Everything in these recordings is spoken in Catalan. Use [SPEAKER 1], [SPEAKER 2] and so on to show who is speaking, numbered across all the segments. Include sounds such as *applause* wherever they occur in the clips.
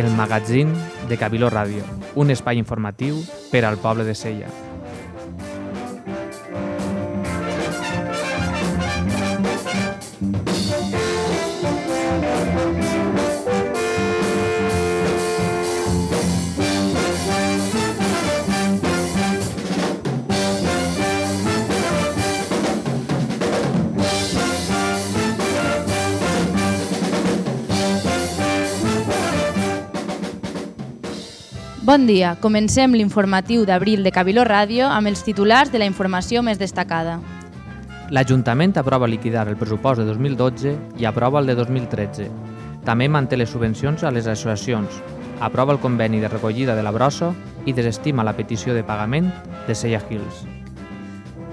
[SPEAKER 1] el magazín de Cabiló Ràdio, un espai informatiu per al poble de Sella.
[SPEAKER 2] Bon dia, comencem l'informatiu d'abril de Cabiló Ràdio amb els titulars de la informació més destacada.
[SPEAKER 1] L'Ajuntament aprova liquidar el pressupost de 2012 i aprova el de 2013. També manté les subvencions a les associacions, aprova el conveni de recollida de la brossa i desestima la petició de pagament de Sella Hills.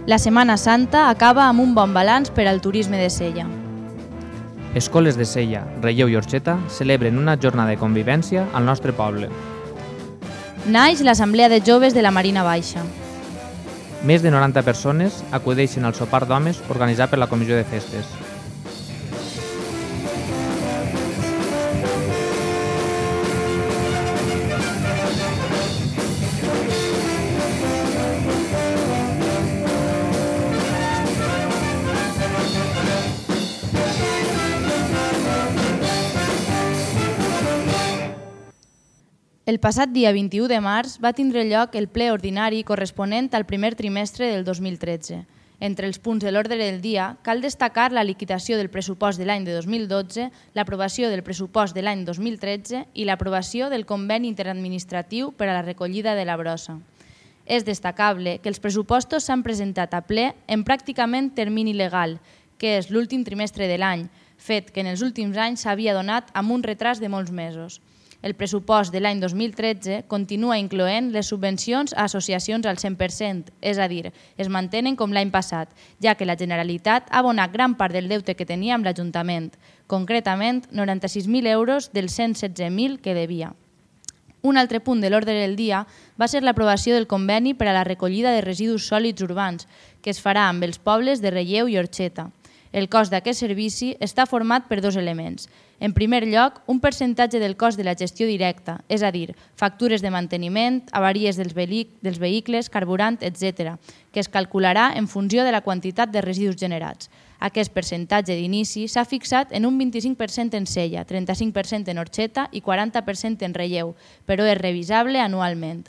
[SPEAKER 2] La Setmana Santa acaba amb un bon balanç per al turisme de Sella.
[SPEAKER 1] Escoles de Sella, Relleu i Orxeta celebren una jornada de convivència al nostre poble.
[SPEAKER 2] Naix l'Assemblea de Joves de la Marina Baixa.
[SPEAKER 1] Més de 90 persones acudeixen al sopar d'homes organitzat per la Comissió de Festes.
[SPEAKER 2] El passat dia 21 de març va tindre lloc el ple ordinari corresponent al primer trimestre del 2013. Entre els punts de l'ordre del dia cal destacar la liquidació del pressupost de l'any de 2012, l'aprovació del pressupost de l'any 2013 i l'aprovació del conveni interadministratiu per a la recollida de la brossa. És destacable que els pressupostos s'han presentat a ple en pràcticament termini legal, que és l'últim trimestre de l'any, fet que en els últims anys s'havia donat amb un retras de molts mesos. El pressupost de l'any 2013 continua incloent les subvencions a associacions al 100%, és a dir, es mantenen com l'any passat, ja que la Generalitat ha abonat gran part del deute que tenia amb l'Ajuntament, concretament 96.000 euros dels 116.000 que devia. Un altre punt de l'ordre del dia va ser l'aprovació del conveni per a la recollida de residus sòlids urbans, que es farà amb els pobles de Relleu i Orxeta. El cost d'aquest servici està format per dos elements. En primer lloc, un percentatge del cost de la gestió directa, és a dir, factures de manteniment, avaries dels, dels vehicles, carburant, etc., que es calcularà en funció de la quantitat de residus generats. Aquest percentatge d'inici s'ha fixat en un 25% en Sella, 35% en Orxeta i 40% en Relleu, però és revisable anualment.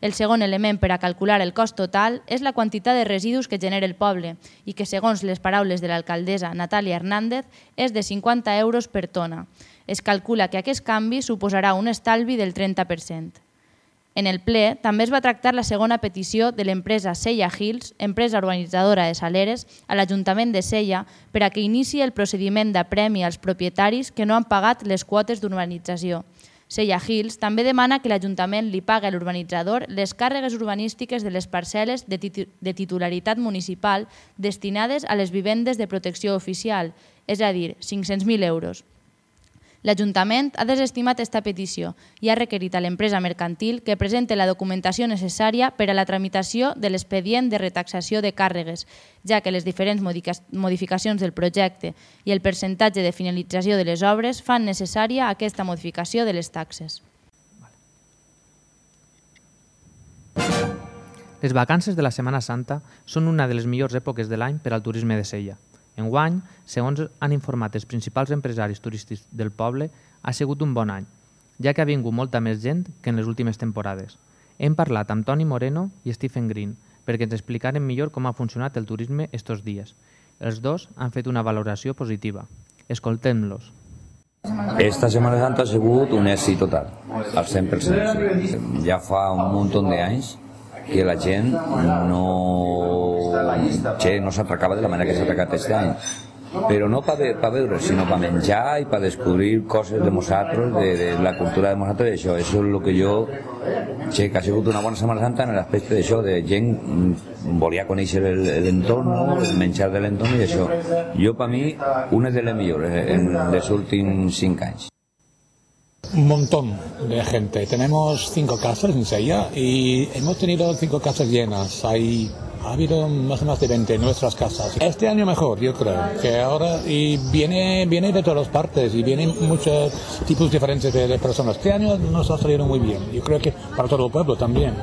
[SPEAKER 2] El segon element per a calcular el cost total és la quantitat de residus que genera el poble i que, segons les paraules de l'alcaldessa Natàlia Hernández, és de 50 euros per tona. Es calcula que aquest canvi suposarà un estalvi del 30%. En el ple també es va tractar la segona petició de l'empresa Sella Hills, empresa urbanitzadora de Saleres, a l'Ajuntament de Sella per a que inici el procediment de premi als propietaris que no han pagat les quotes d'urbanització. Sella Hills també demana que l'Ajuntament li pagui a l'urbanitzador les càrregues urbanístiques de les parcel·les de, de titularitat municipal destinades a les vivendes de protecció oficial, és a dir, 500.000 euros. L'Ajuntament ha desestimat aquesta petició i ha requerit a l'empresa mercantil que presente la documentació necessària per a la tramitació de l'expedient de retaxació de càrregues, ja que les diferents modificacions del projecte i el percentatge de finalització de les obres fan necessària aquesta modificació de les taxes.
[SPEAKER 1] Les vacances de la Setmana Santa són una de les millors èpoques de l'any per al turisme de Sella. Enguany, segons han informat els principals empresaris turístics del poble, ha sigut un bon any, ja que ha vingut molta més gent que en les últimes temporades. Hem parlat amb Toni Moreno i Stephen Green perquè ens explicaren millor com ha funcionat el turisme estos dies. Els dos han fet una valoració positiva. Escoltem-los.
[SPEAKER 3] Esta Semana Santa ha sigut un èxit total, al 100%. Ja fa un munt d'anys que la gent no, che, no s'atracava de la manera que s'ha atracat aquest any però no per veure, sinó per menjar i per descobrir coses de nosaltres, de, de la cultura de nosaltres, i això, això és el que jo, che, que ha sigut una bona Setmana Santa en l'aspecte d'això, de gent mm, volia conèixer l'entorn, menjar de l'entorn i això. Jo, per mi, una de les millors en els últims cinc anys.
[SPEAKER 4] Un montón de gente. Tenemos cinco casas en Sella y hemos tenido cinco casas llenas. Hay ha habido más o más de 20 en nuestras casas. Este año mejor, yo creo, que ahora y viene, viene de todas partes y vienen muchos tipos diferentes de, de personas. Este año nos ha salido muy bien, yo creo que para todo el pueblo también.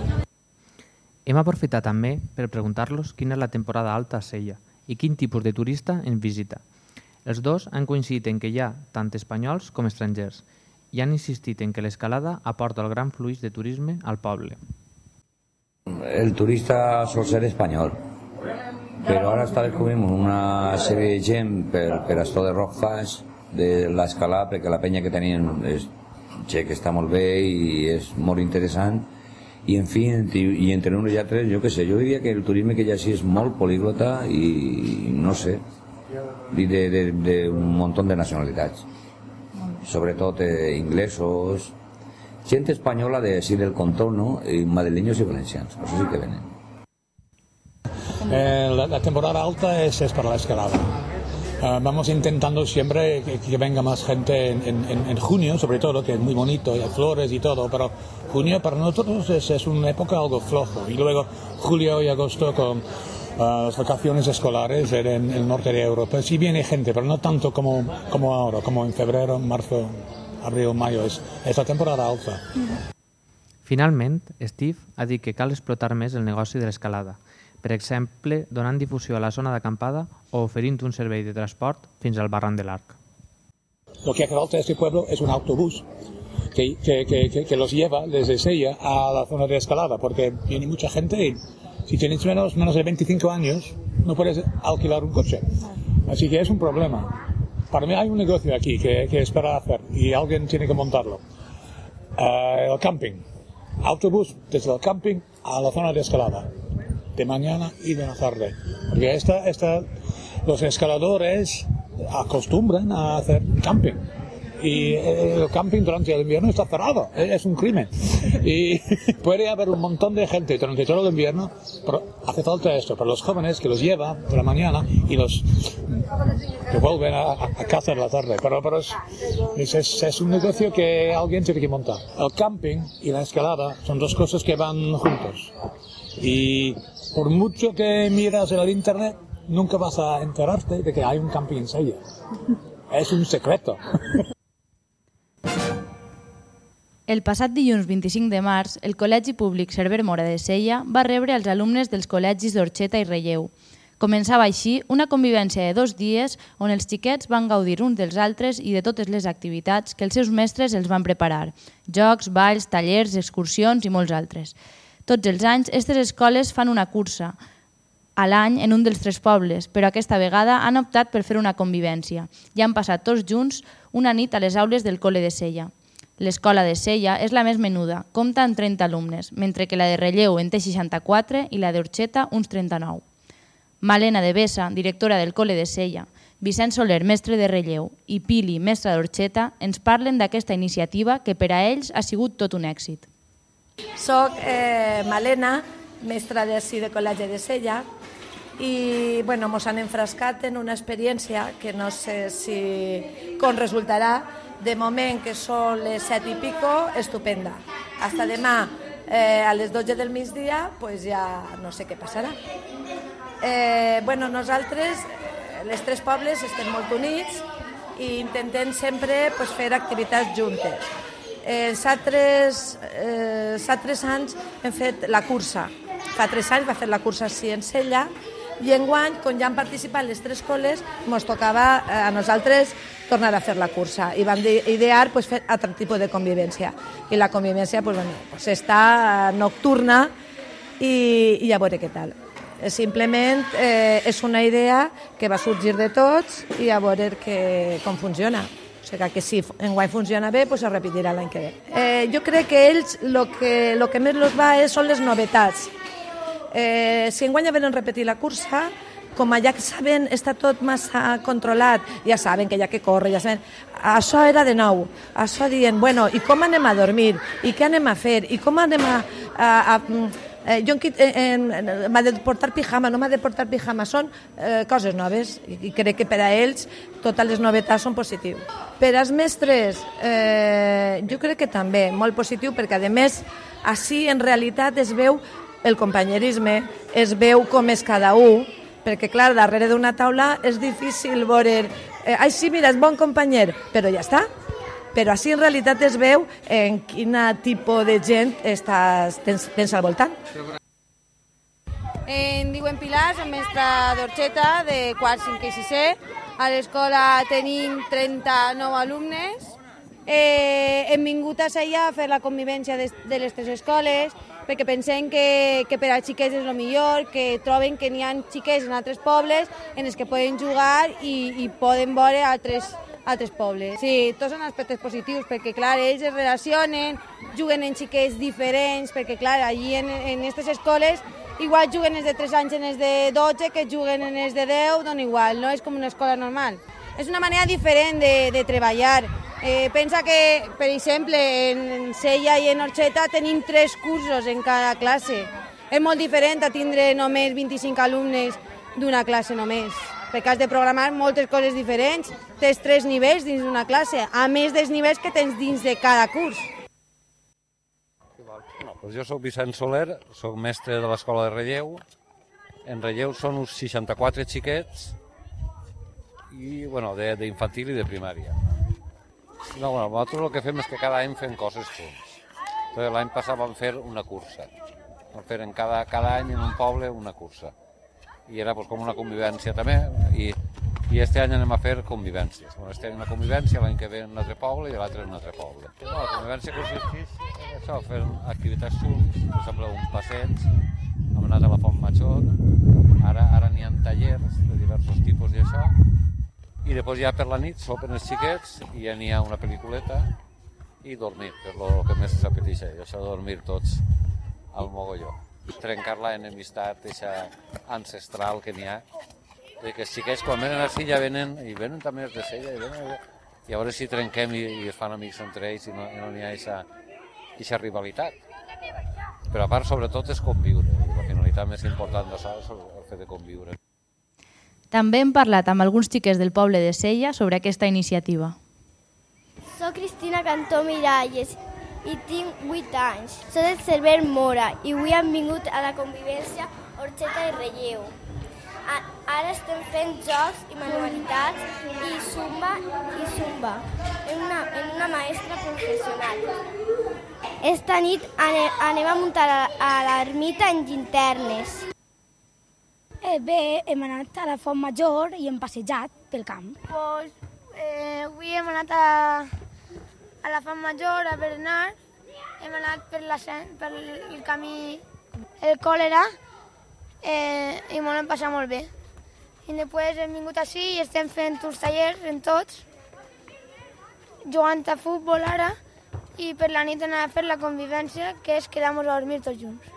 [SPEAKER 1] Hem aprofitat també per preguntar-los quina és la temporada alta a Sella i quin tipus de turista en visita. Els dos han coincidit en que hi ha tant espanyols com estrangers i han insistit en que l'escalada aporta el gran fluix de turisme al poble.
[SPEAKER 3] El turista sol ser espanyol, però ara està descobrint una sèrie de gent per, per esto de Rockfash, de l'escalada, perquè la penya que tenien és gent que està molt bé i és molt interessant, i en fi, i entre uns i altres, jo què sé, jo diria que el turisme que hi ha així és molt políglota i no sé, i de, de, de un munt de nacionalitats, sobretot eh, inglesos, gente española de así del contorno, y madrileños y valencianos, eso sí que vienen.
[SPEAKER 4] Eh, la, la temporada alta es, es para la escalada. Uh, vamos intentando siempre que, que, venga más gente en, en, en, junio, sobre todo, que es muy bonito, y hay flores y todo, pero junio para nosotros es, es una época algo flojo. Y luego julio y agosto con las vacaciones escolares en, el norte de Europa. Sí viene gente, pero no tanto como, como ahora, como en febrero, marzo, abril, mayo. És, és la temporada alta.
[SPEAKER 1] Finalment, Steve ha dit que cal explotar més el negoci de l'escalada, per exemple, donant difusió a la zona d'acampada o oferint un servei de transport fins al barran de l'Arc.
[SPEAKER 4] Lo que hace falta este pueblo es un autobús que, que, que, que, los lleva desde Sella a la zona de escalada, porque viene mucha gente y si tienes menos, menos de 25 años no puedes alquilar un coche. Así que es un problema. Para mí hay un negocio aquí que, que es para hacer y alguien tiene que montarlo. Uh, el camping. Autobús desde el camping a la zona de escalada. De mañana y de la tarde. Porque esta, esta, los escaladores acostumbran a hacer camping y el camping durante el invierno está cerrado, es un crimen. Y *laughs* puede haber un montón de gente durante todo el invierno, pero hace falta esto para los jóvenes que los lleva por la mañana y los vuelven a, a casa en la tarde. Pero, pero es, es, es, un negocio que alguien tiene que montar. El camping y la escalada son dos cosas que van juntos. Y por mucho que miras en el internet, nunca vas a enterarte de que hay un camping en Sella. Es un secreto. *laughs*
[SPEAKER 2] El passat dilluns 25 de març, el Col·legi Públic Cerver Mora de Sella va rebre els alumnes dels col·legis d'Orxeta i Relleu. Començava així una convivència de dos dies on els xiquets van gaudir uns dels altres i de totes les activitats que els seus mestres els van preparar. Jocs, balls, tallers, excursions i molts altres. Tots els anys, aquestes escoles fan una cursa a l'any en un dels tres pobles, però aquesta vegada han optat per fer una convivència i han passat tots junts una nit a les aules del col·le de Sella. L'escola de Sella és la més menuda, compta amb 30 alumnes, mentre que la de Relleu en té 64 i la d'Orxeta uns 39. Malena de Bessa, directora del col·le de Sella, Vicent Soler, mestre de Relleu, i Pili, mestra d'Orxeta, ens parlen d'aquesta iniciativa que per a ells ha sigut tot un èxit.
[SPEAKER 5] Soc eh, Malena, mestra d'ací de Col·legi de Sella, i bueno, mos han enfrascat en una experiència que no sé si com resultarà, de moment que són les set i pico, estupenda. Hasta demà eh, a les 12 del migdia, pues ja no sé què passarà. Eh, bueno, nosaltres, les tres pobles, estem molt units i intentem sempre pues, fer activitats juntes. Eh, altres, eh, altres anys hem fet la cursa. Fa tres anys va fer la cursa a Ciencella i enguany, com ja han participat les tres coles, ens tocava eh, a nosaltres tornar a fer la cursa i vam idear pues, fer altre tipus de convivència. I la convivència pues, bueno, pues, està eh, nocturna i, i a veure què tal. Eh, simplement eh, és una idea que va sorgir de tots i a veure que, com funciona. O sigui que si enguany funciona bé, pues es repetirà l'any que ve. Eh, jo crec que ells el que, lo que més los va és, són les novetats. Eh, si enguany venen repetir la cursa, com ja que saben, està tot massa controlat, ja saben que ha que córrer, ja saben... Això era de nou, això dient, bueno, i com anem a dormir, i què anem a fer, i com anem a... a, a eh, jo m'ha de portar pijama, no m'ha de portar pijama, són eh, coses noves i, i crec que per a ells totes les novetats són positius. Per als mestres, eh, jo crec que també, molt positiu, perquè a més, així en realitat es veu el companyerisme, es veu com és cada un, perquè clar, darrere d'una taula és difícil veure eh, ai sí, mira, és bon companyer, però ja està. Però així en realitat es veu en quin tipus de gent estàs, tens, tens al voltant.
[SPEAKER 6] Em diuen Pilar, som mestra d'Orxeta, de quart, 5 i 6è. A l'escola tenim 39 alumnes. Eh, hem vingut a Sella a fer la convivència de, de les tres escoles, perquè pensem que, que per a xiquets és el millor, que troben que n'hi ha xiquets en altres pobles en els que poden jugar i, i poden veure altres, altres pobles. Sí, tots són aspectes positius, perquè clar, ells es relacionen, juguen en xiquets diferents, perquè clar, allí en, aquestes escoles igual juguen els de 3 anys en els de 12 que juguen en els de 10, doncs igual, no és com una escola normal. És una manera diferent de, de treballar. Eh, pensa que, per exemple, en Sella i en Orxeta tenim tres cursos en cada classe. És molt diferent a tindre només 25 alumnes d'una classe només, perquè has de programar moltes coses diferents. Tens tres nivells dins d'una classe, a més dels nivells que tens dins de cada curs.
[SPEAKER 7] Doncs jo sóc Vicent Soler, sóc mestre de l'escola de Relleu. En Relleu són uns 64 xiquets i, bueno, d'infantil i de primària. No, bueno, nosaltres el que fem és que cada any fem coses junts. L'any passat vam fer una cursa. Vam fer en cada, cada any en un poble una cursa. I era pues, com una convivència també. I, i este any anem a fer convivències. Bueno, este any una convivència, l'any que ve en un altre poble i l'altre en un altre poble. No, la convivència consisteix en això, fer activitats junts, per exemple, un passeig, hem anat a la Font Major, ara ara n'hi ha tallers de diversos tipus i això, i després ja per la nit sopen els xiquets i ja n'hi ha una pel·lículeta i dormir, que és el que més s'apeteix, això de dormir tots al mogolló. Trencar la enemistat eixa ancestral que n'hi ha, de que els xiquets quan venen així ja venen, i venen també els de Sella, i, venen, i a veure si trenquem i, i es fan amics entre ells i no, i no n'hi ha aquesta rivalitat. Però a part, sobretot, és conviure. La finalitat més important d'això és el fet de conviure.
[SPEAKER 2] També hem parlat amb alguns xiquets del poble de Sella sobre aquesta iniciativa.
[SPEAKER 8] Soc Cristina Cantó Miralles i tinc 8 anys. Soc del Cerver Mora i avui hem vingut a la convivència Orxeta i Relleu. Ara estem fent jocs i manualitats i zumba i zumba en una, en una maestra professional. Esta nit anem a muntar a l'ermita en llinternes.
[SPEAKER 9] Eh, bé, hem anat a la Font Major i hem passejat pel camp.
[SPEAKER 10] Pues, eh, avui hem anat a, a la Font Major, a Bernard, hem anat per, la, per el camí el còlera eh, i m'ho hem passat molt bé. I després hem vingut així i estem fent uns tallers en tots, jugant a futbol ara, i per la nit anem a fer la convivència, que és quedar-nos a dormir tots junts.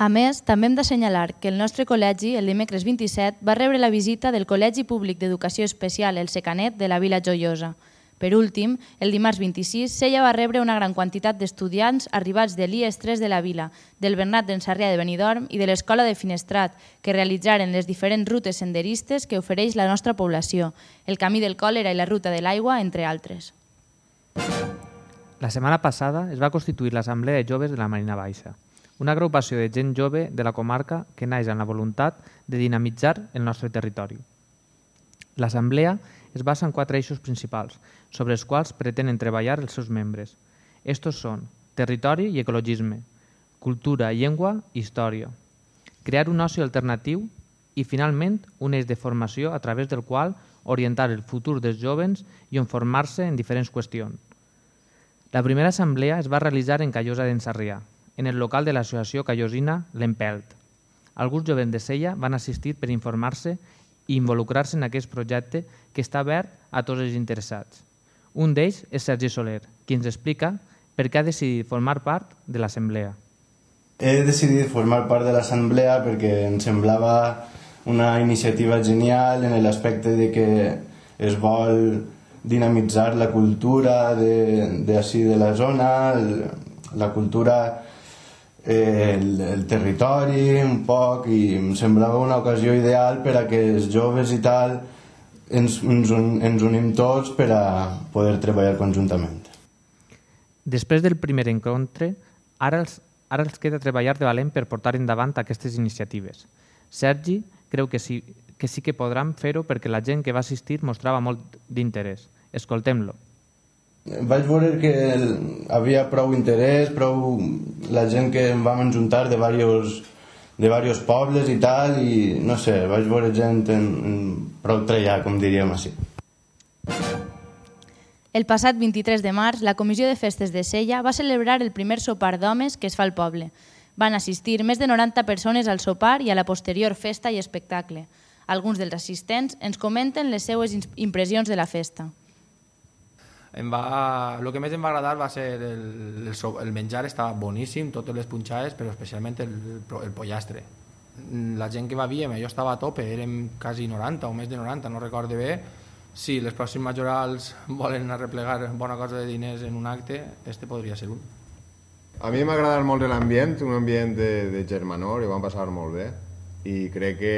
[SPEAKER 2] A més, també hem d'assenyalar que el nostre col·legi, el dimecres 27, va rebre la visita del Col·legi Públic d'Educació Especial El Secanet de la Vila Joiosa. Per últim, el dimarts 26, Sella va rebre una gran quantitat d'estudiants arribats de l'IES3 de la Vila, del Bernat d'en Sarrià de Benidorm i de l'Escola de Finestrat, que realitzaren les diferents rutes senderistes que ofereix la nostra població, el Camí del Còlera i la Ruta de l'Aigua, entre altres.
[SPEAKER 1] La setmana passada es va constituir l'Assemblea de Joves de la Marina Baixa una agrupació de gent jove de la comarca que naix amb la voluntat de dinamitzar el nostre territori. L'assemblea es basa en quatre eixos principals, sobre els quals pretenen treballar els seus membres. Estos són territori i ecologisme, cultura, llengua i història, crear un oci alternatiu i, finalment, un eix de formació a través del qual orientar el futur dels jovens i informar-se en diferents qüestions. La primera assemblea es va realitzar en Callosa d'en Sarrià, en el local de l'associació callosina L'Empelt. Alguns jovens de Sella van assistir per informar-se i involucrar-se en aquest projecte que està obert a tots els interessats. Un d'ells és Sergi Soler, qui ens explica per què ha decidit formar part de l'assemblea.
[SPEAKER 11] He decidit formar part de l'assemblea perquè em semblava una iniciativa genial en l'aspecte de que es vol dinamitzar la cultura de, de, de, de la zona, la cultura eh, el, el territori un poc i em semblava una ocasió ideal per a que els joves i tal ens, ens, ens unim tots per a poder treballar conjuntament.
[SPEAKER 1] Després del primer encontre, ara els ara els queda treballar de valent per portar endavant aquestes iniciatives. Sergi creu que sí que, sí que podran fer-ho perquè la gent que va assistir mostrava molt d'interès. Escoltem-lo.
[SPEAKER 11] Vaig veure que havia prou interès, prou la gent que em vam juntar de diversos, de diversos pobles i tal, i no sé, vaig veure gent en, en prou trellar, com diríem així.
[SPEAKER 2] El passat 23 de març, la Comissió de Festes de Sella va celebrar el primer sopar d'homes que es fa al poble. Van assistir més de 90 persones al sopar i a la posterior festa i espectacle. Alguns dels assistents ens comenten les seues impressions de la festa.
[SPEAKER 12] Em va, el que més em va agradar va ser el, el, el menjar, estava boníssim, totes les punxades, però especialment el, el pollastre. La gent que va dir, jo estava a tope, érem quasi 90 o més de 90, no recordo bé, si les pròxims majorals *laughs* volen arreplegar bona cosa de diners en un acte, este podria ser un.
[SPEAKER 13] A mi m'ha agradat molt l'ambient, un ambient de, de germanor, i ho vam passar molt bé. I crec que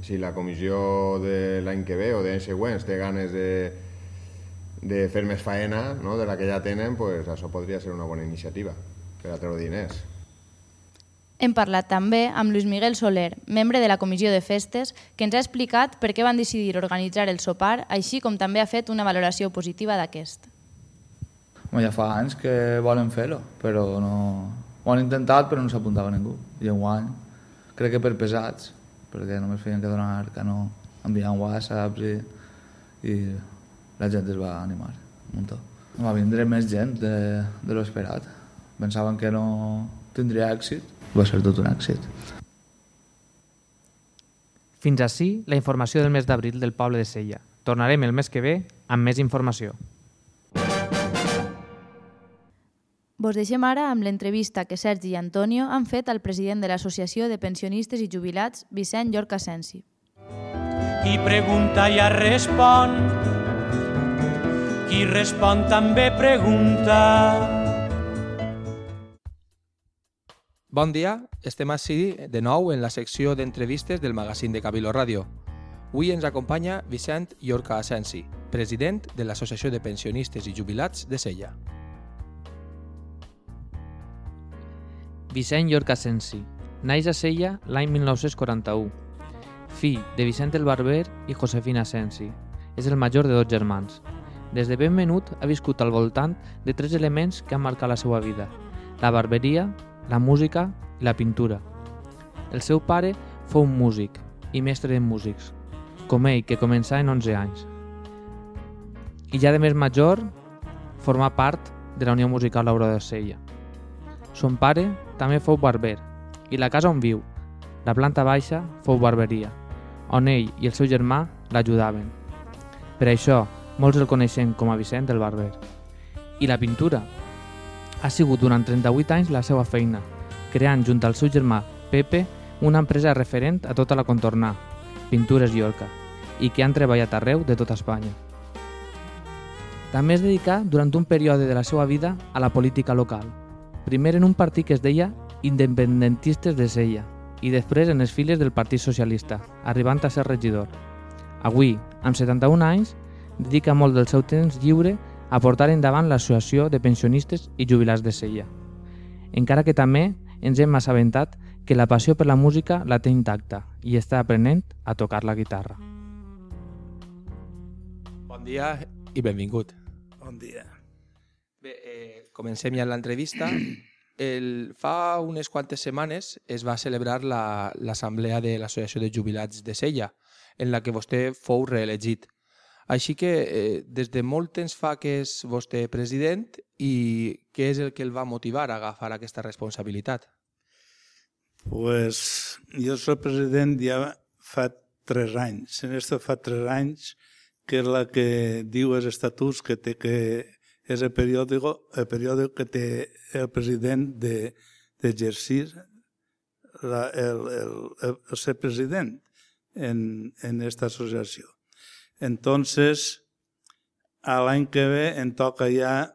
[SPEAKER 13] si la comissió de l'any que ve o d'anys següents té ganes de, de fer més faena no, de la que ja tenen, pues això podria ser una bona iniciativa per a treure diners.
[SPEAKER 2] Hem parlat també amb Lluís Miguel Soler, membre de la Comissió de Festes, que ens ha explicat per què van decidir organitzar el sopar, així com també ha fet una valoració positiva d'aquest.
[SPEAKER 14] Ja fa anys que volen fer-ho, però no... Ho han intentat, però no s'apuntava ningú. I enguany, crec que per pesats, perquè només feien que donar que no enviant whatsapps i, i la gent es va animar un muntó. Va vindre més gent de, de l'esperat. Pensaven que no tindria èxit va ser tot un èxit.
[SPEAKER 1] Fins així la informació del mes d'abril del poble de Sella. Tornarem el mes que ve amb més informació.
[SPEAKER 2] Vos deixem ara amb l'entrevista que Sergi i Antonio han fet al president de l'Associació de Pensionistes i Jubilats, Vicent Llorca Sensi.
[SPEAKER 15] Qui pregunta ja respon, qui respon també pregunta.
[SPEAKER 16] Bon dia, estem així de nou en la secció d'entrevistes del magazín de Cabilo Ràdio. Avui ens acompanya Vicent Llorca Asensi, president de l'Associació de Pensionistes i Jubilats de Sella.
[SPEAKER 1] Vicent Llorca Asensi, naix a Sella l'any 1941. Fill de Vicent el Barber i Josefina Asensi. És el major de dos germans. Des de ben menut ha viscut al voltant de tres elements que han marcat la seva vida. La barberia, la música i la pintura. El seu pare fou un músic i mestre de músics, com ell, que començà en 11 anys. I ja de més major, formà part de la Unió Musical Aurora de Sella. Son pare també fou barber i la casa on viu, la planta baixa, fou barberia, on ell i el seu germà l'ajudaven. Per això, molts el coneixen com a Vicent el Barber. I la pintura, ha sigut durant 38 anys la seva feina, creant junt al seu germà Pepe una empresa referent a tota la contornà, Pintures Llorca, i que han treballat arreu de tota Espanya. També es dedicà durant un període de la seva vida a la política local, primer en un partit que es deia Independentistes de Sella i després en les files del Partit Socialista, arribant a ser regidor. Avui, amb 71 anys, dedica molt del seu temps lliure a portar endavant l'Associació de Pensionistes i Jubilats de Sella. Encara que també ens hem assabentat que la passió per la música la té intacta i està aprenent a tocar la guitarra.
[SPEAKER 16] Bon dia i benvingut.
[SPEAKER 17] Bon dia.
[SPEAKER 16] Bé, eh, comencem ja l'entrevista. *clears throat* El, fa unes quantes setmanes es va celebrar l'assemblea la, de l'Associació de Jubilats de Sella, en la que vostè fou reelegit. Així que eh, des de molt temps fa que és vostè president i què és el que el va motivar a agafar aquesta responsabilitat?
[SPEAKER 17] Pues jo soc president ja fa tres anys. En esto fa tres anys que és la que diu els estatuts que té que és el periòdico, el periòdico que té el president d'exercir de, el, el, el, el ser president en, en associació. Entonces, a l'any que ve em toca ja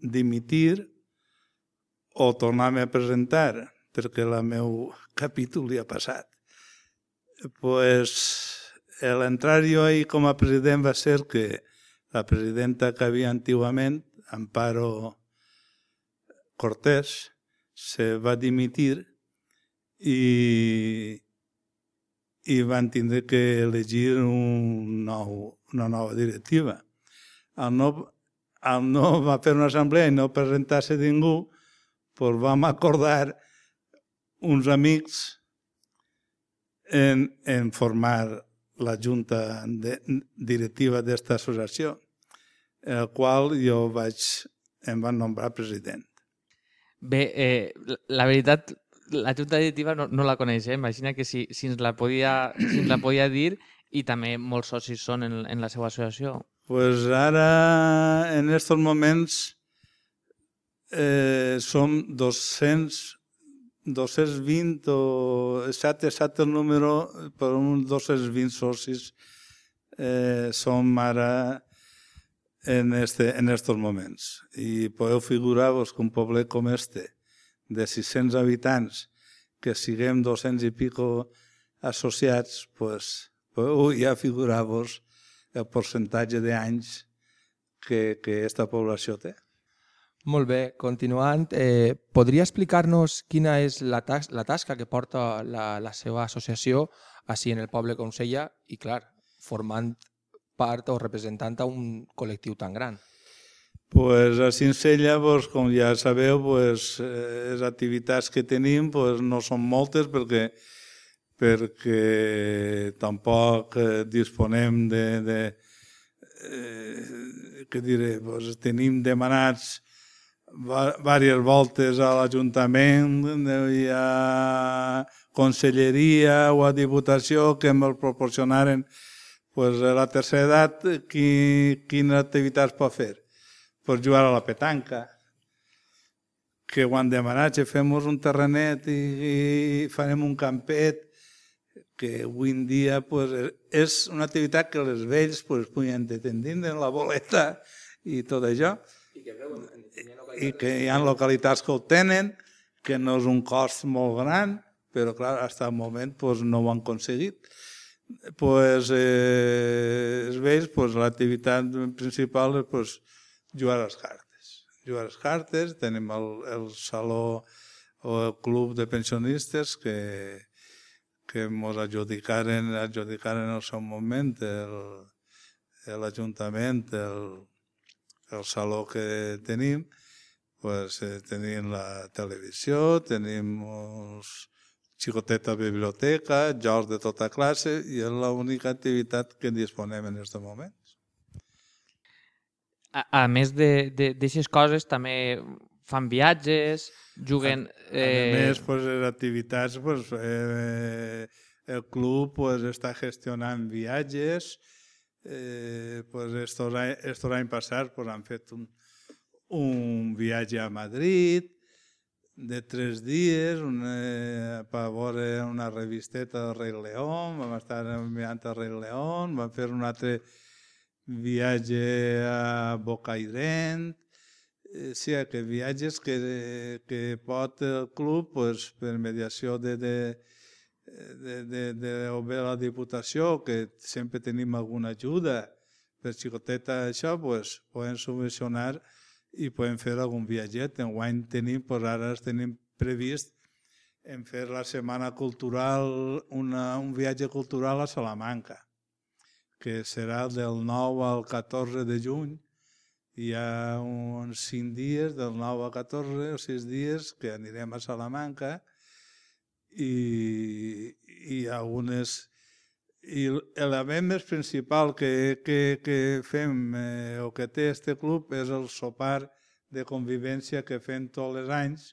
[SPEAKER 17] dimitir o tornar-me a presentar, perquè el meu capítol ja ha passat. pues, l'entrar jo ahir com a president va ser que la presidenta que havia antigament, Amparo Cortés se va dimitir i, i van tindre que elegir un nou, una nova directiva. Al no, al no va fer una assemblea i no presentar-se ningú, doncs vam acordar uns amics en, en formar la junta de, directiva d'esta associació, el qual jo vaig, em van nombrar president.
[SPEAKER 1] Bé, eh, la veritat, la junta directiva no, no la coneixem, imagina que si, si, ens la podia, si ens la podia dir i també molts socis són en, en la seva associació.
[SPEAKER 17] pues ara, en aquests moments, eh, som 200 220 o exacte, exacte el número, per uns 220 socis eh, som ara en, este, en moments. I podeu figurar-vos que un poble com este, de 600 habitants, que siguem 200 i pico associats, pues, podeu ja figurar-vos el percentatge d'anys que, que aquesta població té.
[SPEAKER 16] Molt bé, continuant, eh, podria explicar-nos quina és la, tas la tasca que porta la, la seva associació així en el poble Consella i, clar, formant part o representant a un col·lectiu tan gran?
[SPEAKER 17] Pues a Cincella, pues, com ja sabeu, pues, eh, les activitats que tenim pues, no són moltes perquè perquè tampoc eh, disponem de, de eh, diré, pues, tenim demanats diverses voltes a l'Ajuntament, hi ha conselleria o a Diputació que ens proporcionaren pues, a la tercera edat qui, quines activitats pot fer. Pues jugar a la petanca, que ho han demanat, que fem un terrenet i, i farem un campet, que avui en dia pues, és una activitat que els vells pues, puguin entendre en la boleta i tot això. I que i que hi ha localitats que ho tenen, que no és un cost molt gran, però clar, fins al moment pues, no ho han aconseguit. Pues, eh, els vells, pues, l'activitat principal és pues, jugar a les cartes. Jugar a les cartes, tenim el, el saló o el club de pensionistes que, que ens adjudicaren, adjudicaren en el seu moment l'Ajuntament, el, el saló que tenim, pues, eh, tenim la televisió, tenim uns xicoteta biblioteca, jocs de tota classe, i és l'única activitat que disponem en aquests moments.
[SPEAKER 1] A, a més d'aquestes coses, també fan viatges, juguen...
[SPEAKER 17] Eh... A més, pues, les activitats, pues, eh, el club pues, està gestionant viatges, eh, pues, estos, estos anys passats pues, han fet un, un viatge a Madrid de tres dies una, per veure una revisteta del Rei León, vam estar mirant el Rei León, vam fer un altre viatge a Bocairent, eh, sí, que viatges que, que pot el club pues, per mediació de, de, de, de, de, de la Diputació, que sempre tenim alguna ajuda. Per xicoteta això, pues, poden subvencionar i podem fer algun viatget. Enguany tenim, pues ara tenim previst en fer la setmana cultural, una, un viatge cultural a Salamanca, que serà del 9 al 14 de juny. Hi ha uns 5 dies, del 9 al 14 o 6 dies, que anirem a Salamanca i, i algunes i l'element més principal que, que, que fem eh, o que té este club és el sopar de convivència que fem tots els anys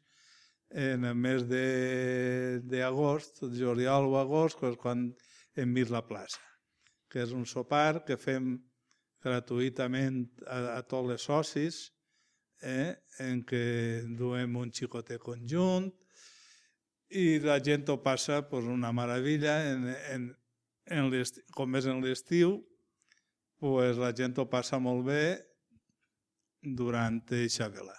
[SPEAKER 17] en el mes d'agost, juliol o agost, quan hem vist la plaça, que és un sopar que fem gratuïtament a, a tots els socis, eh, en què duem un xicotet conjunt i la gent ho passa pues, una meravella en, en, en com és en l'estiu, pues, la gent ho passa molt bé durant eixa vela.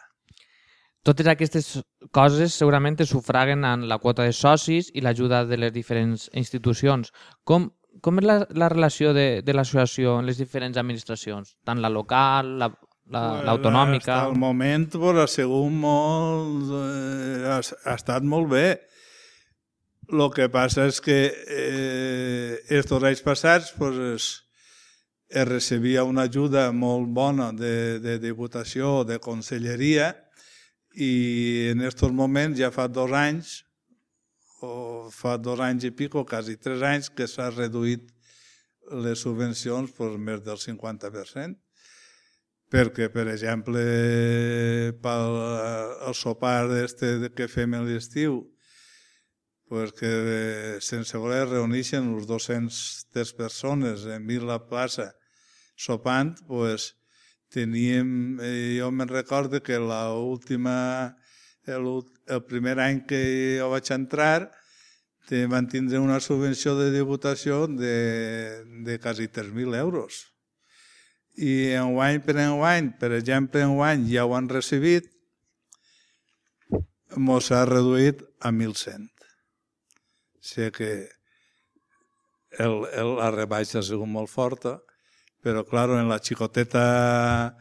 [SPEAKER 1] Totes aquestes coses segurament es sufraguen en la quota de socis i l'ajuda de les diferents institucions. Com, com és la, la relació de, de l'associació en les diferents administracions? Tant la local, la, la- l'autonòmica?
[SPEAKER 17] Hasta el moment pues, ha sigut molt... Eh, ha, ha estat molt bé. El que passa és que eh, estos anys passats pues, es, es recebia una ajuda molt bona de, de Diputació de Conselleria i en estos moments ja fa dos anys o fa dos anys i pico, quasi tres anys, que s'ha reduït les subvencions per més del 50%, perquè, per exemple, pel el sopar este que fem a l'estiu, pues que sense voler reuneixen uns 200 persones en mil la plaça sopant, pues, teníem, eh, jo me'n recordo que la última, el, primer any que jo vaig entrar, te van tindre una subvenció de diputació de, de quasi 3.000 euros. I enguany per enguany, per exemple, enguany ja ho han recibit, mos ha reduït a 1.100. O sigui que el, el, la rebaixa ha sigut molt forta, però, claro, en la xicoteta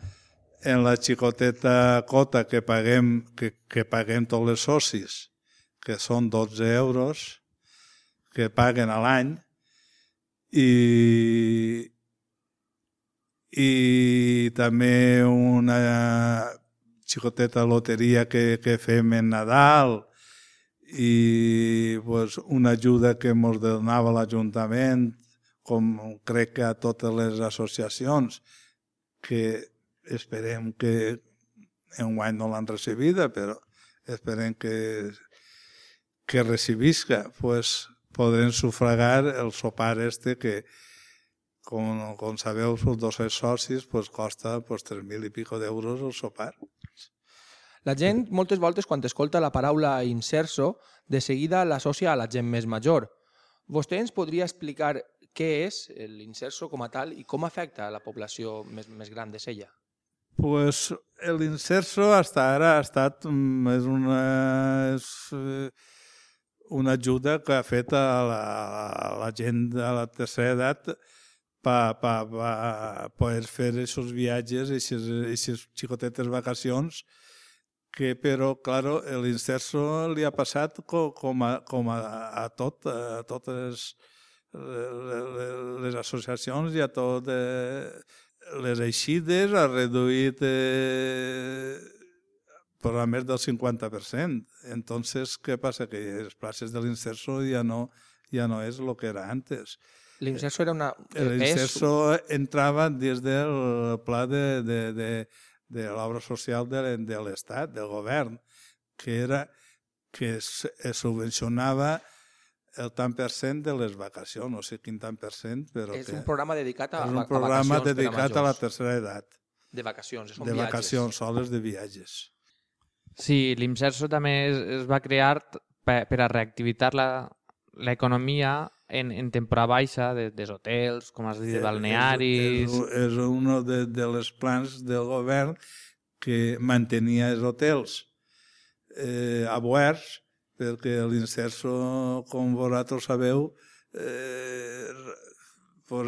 [SPEAKER 17] en la xicoteta cota que paguem, que, que paguem tots els socis, que són 12 euros, que paguen a l'any, i, i també una xicoteta loteria que, que fem en Nadal, i pues, una ajuda que ens donava l'Ajuntament, com crec que a totes les associacions, que esperem que enguany no l'han recibida, però esperem que, que recibisca, pues, podrem sufragar el sopar este que, com, com sabeu, els 200 socis pues, costa pues, 3.000 i pico d'euros el sopar.
[SPEAKER 16] La gent, moltes voltes, quan escolta la paraula inserso, de seguida l'associa a la gent més major. Vostè ens podria explicar què és l'inserso com a tal i com afecta a la població més, més gran de Sella?
[SPEAKER 17] Pues l'inserso hasta ara ha estat mm, és una, és eh, una ajuda que ha fet a la, a la gent de la tercera edat per pa, pa, poder fer aquests viatges, aquestes xicotetes vacacions, que però, claro, l'inserso li ha passat com, com, a, com a, a tot, a totes les associacions i a tot eh, les eixides ha reduït eh, per a més del 50%. Entonces, què passa? Que les places de l'inserso ja no, ja no és el que era antes.
[SPEAKER 16] L'inserso era una...
[SPEAKER 17] L'inserso entrava des del pla de, de, de, de l'obra social de, de l'Estat, del govern, que era que es, es subvencionava el tant per cent de les vacacions, no sé quin tant per cent, però
[SPEAKER 16] és
[SPEAKER 17] que...
[SPEAKER 16] un programa dedicat a,
[SPEAKER 17] és un
[SPEAKER 16] a
[SPEAKER 17] programa
[SPEAKER 16] vacacions
[SPEAKER 17] dedicat a,
[SPEAKER 16] a
[SPEAKER 17] la tercera edat.
[SPEAKER 16] De vacacions, són
[SPEAKER 17] de
[SPEAKER 16] viatges.
[SPEAKER 17] vacacions, soles de viatges.
[SPEAKER 1] Sí, l'Imserso també es, es va crear per, per a reactivitar la- l'economia en, en temporada baixa de, dels hotels, com has dit, de balnearis...
[SPEAKER 17] És, és, és un de, de les plans del govern que mantenia els hotels eh, oberts perquè l'Inserso, com vosaltres sabeu, eh,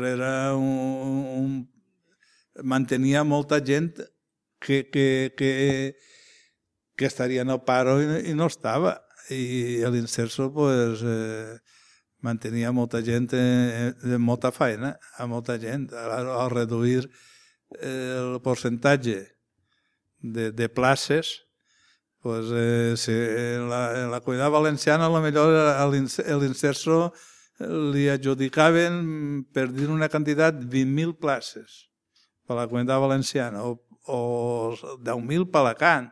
[SPEAKER 17] era un, un... mantenia molta gent que, que, que, que estaria en el paro i, i no estava. I l'Inserso pues, eh, mantenia molta gent eh, de molta feina, a molta gent. Al, al reduir el percentatge de, de places, pues, eh, si en, la, en la comunitat valenciana a lo millor a l'Inserso li adjudicaven, per dir una quantitat, 20.000 places per la comunitat valenciana o, o 10.000 per Alacant.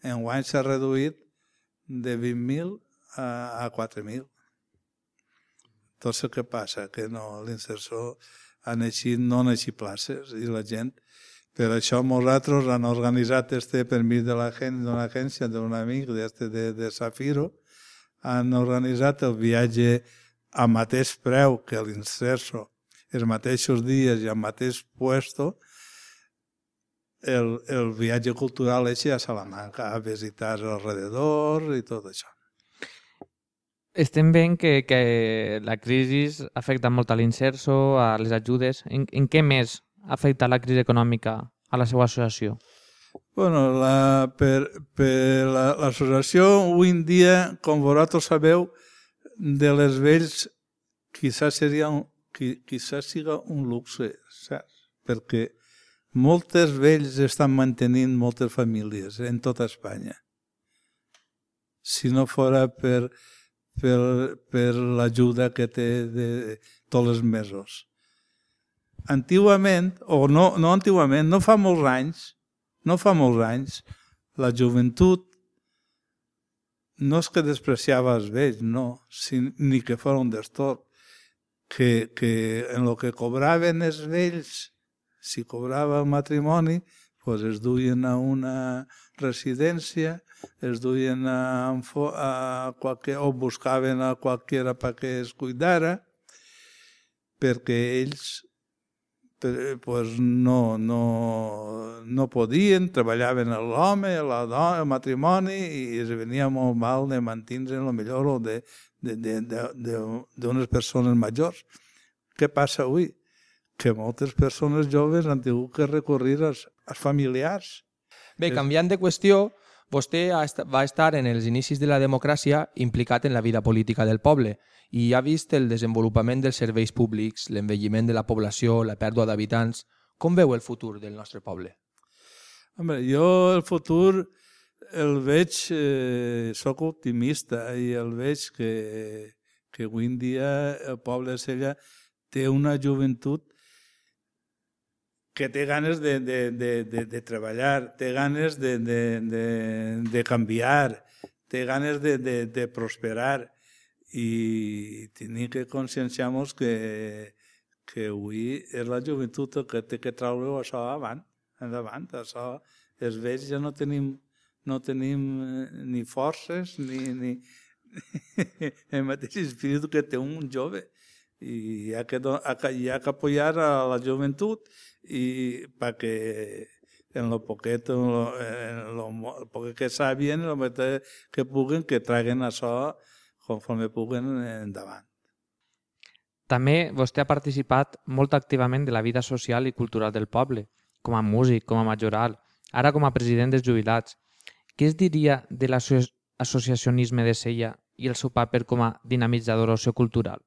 [SPEAKER 17] Enguany s'ha reduït de 20.000 a, a 4.000. Entonces, què passa? Que no, l'Inserso han eixit, no han eixit places i la gent per això nosaltres han organitzat este permís de la gent, d'una agència, d'un amic d'este de, de Safiro, han organitzat el viatge a mateix preu que l'Inserso, els mateixos dies i al mateix puesto, el, el viatge cultural eixe a Salamanca, a visitar alrededor i tot això.
[SPEAKER 1] Estem veient que, que la crisi afecta molt a l'Inserso, a les ajudes. En, en què més afecta la crisi econòmica a la seva associació?
[SPEAKER 17] Bueno, la, per, per l'associació la, avui en dia, com vosaltres sabeu, de les vells quizás seria un, quizás siga un luxe, saps? Perquè moltes vells estan mantenint moltes famílies en tota Espanya. Si no fora per, per, per l'ajuda que té de tots els mesos. Antigament, o no, no antigament, no fa molts anys, no fa molts anys, la joventut no és que despreciava els vells, no, ni que fos un destorb, que, que en el que cobraven els vells, si cobrava el matrimoni, pues es duien a una residència, es duien a, a qualque, o buscaven a qualsevol perquè es cuidara, perquè ells pues no, no, no podien, treballaven l'home, la dona, el matrimoni i es venia molt mal de mantenir lo millor o de, d'unes persones majors. Què passa avui? Que moltes persones joves han tingut que recorrir als, als familiars.
[SPEAKER 16] Bé, canviant de qüestió, vostè va estar en els inicis de la democràcia implicat en la vida política del poble i ha vist el desenvolupament dels serveis públics, l'envelliment de la població, la pèrdua d'habitants. Com veu el futur del nostre poble?
[SPEAKER 17] Home, jo el futur el veig, eh, sóc optimista i el veig que, que avui en dia el poble de Sella té una joventut que té ganes de, de, de, de, de treballar, té ganes de, de, de, de canviar, té ganes de, de, de prosperar i tenim que conscienciar-nos que, que avui és la joventut que té que treure això avant, endavant. Això, els vells ja no tenim, no tenim eh, ni forces ni, ni *laughs* el mateix espíritu que té un jove i hi ha que, hi ha que apoyar a la joventut i perquè en lo poquet, en lo, en lo, el poquet que sabien, en lo que puguen, que traguen això conforme puguen endavant.
[SPEAKER 1] També vostè ha participat molt activament de la vida social i cultural del poble, com a músic, com a majoral, ara com a president dels jubilats. Què es diria de l'associacionisme de Sella i el seu paper com a dinamitzador sociocultural?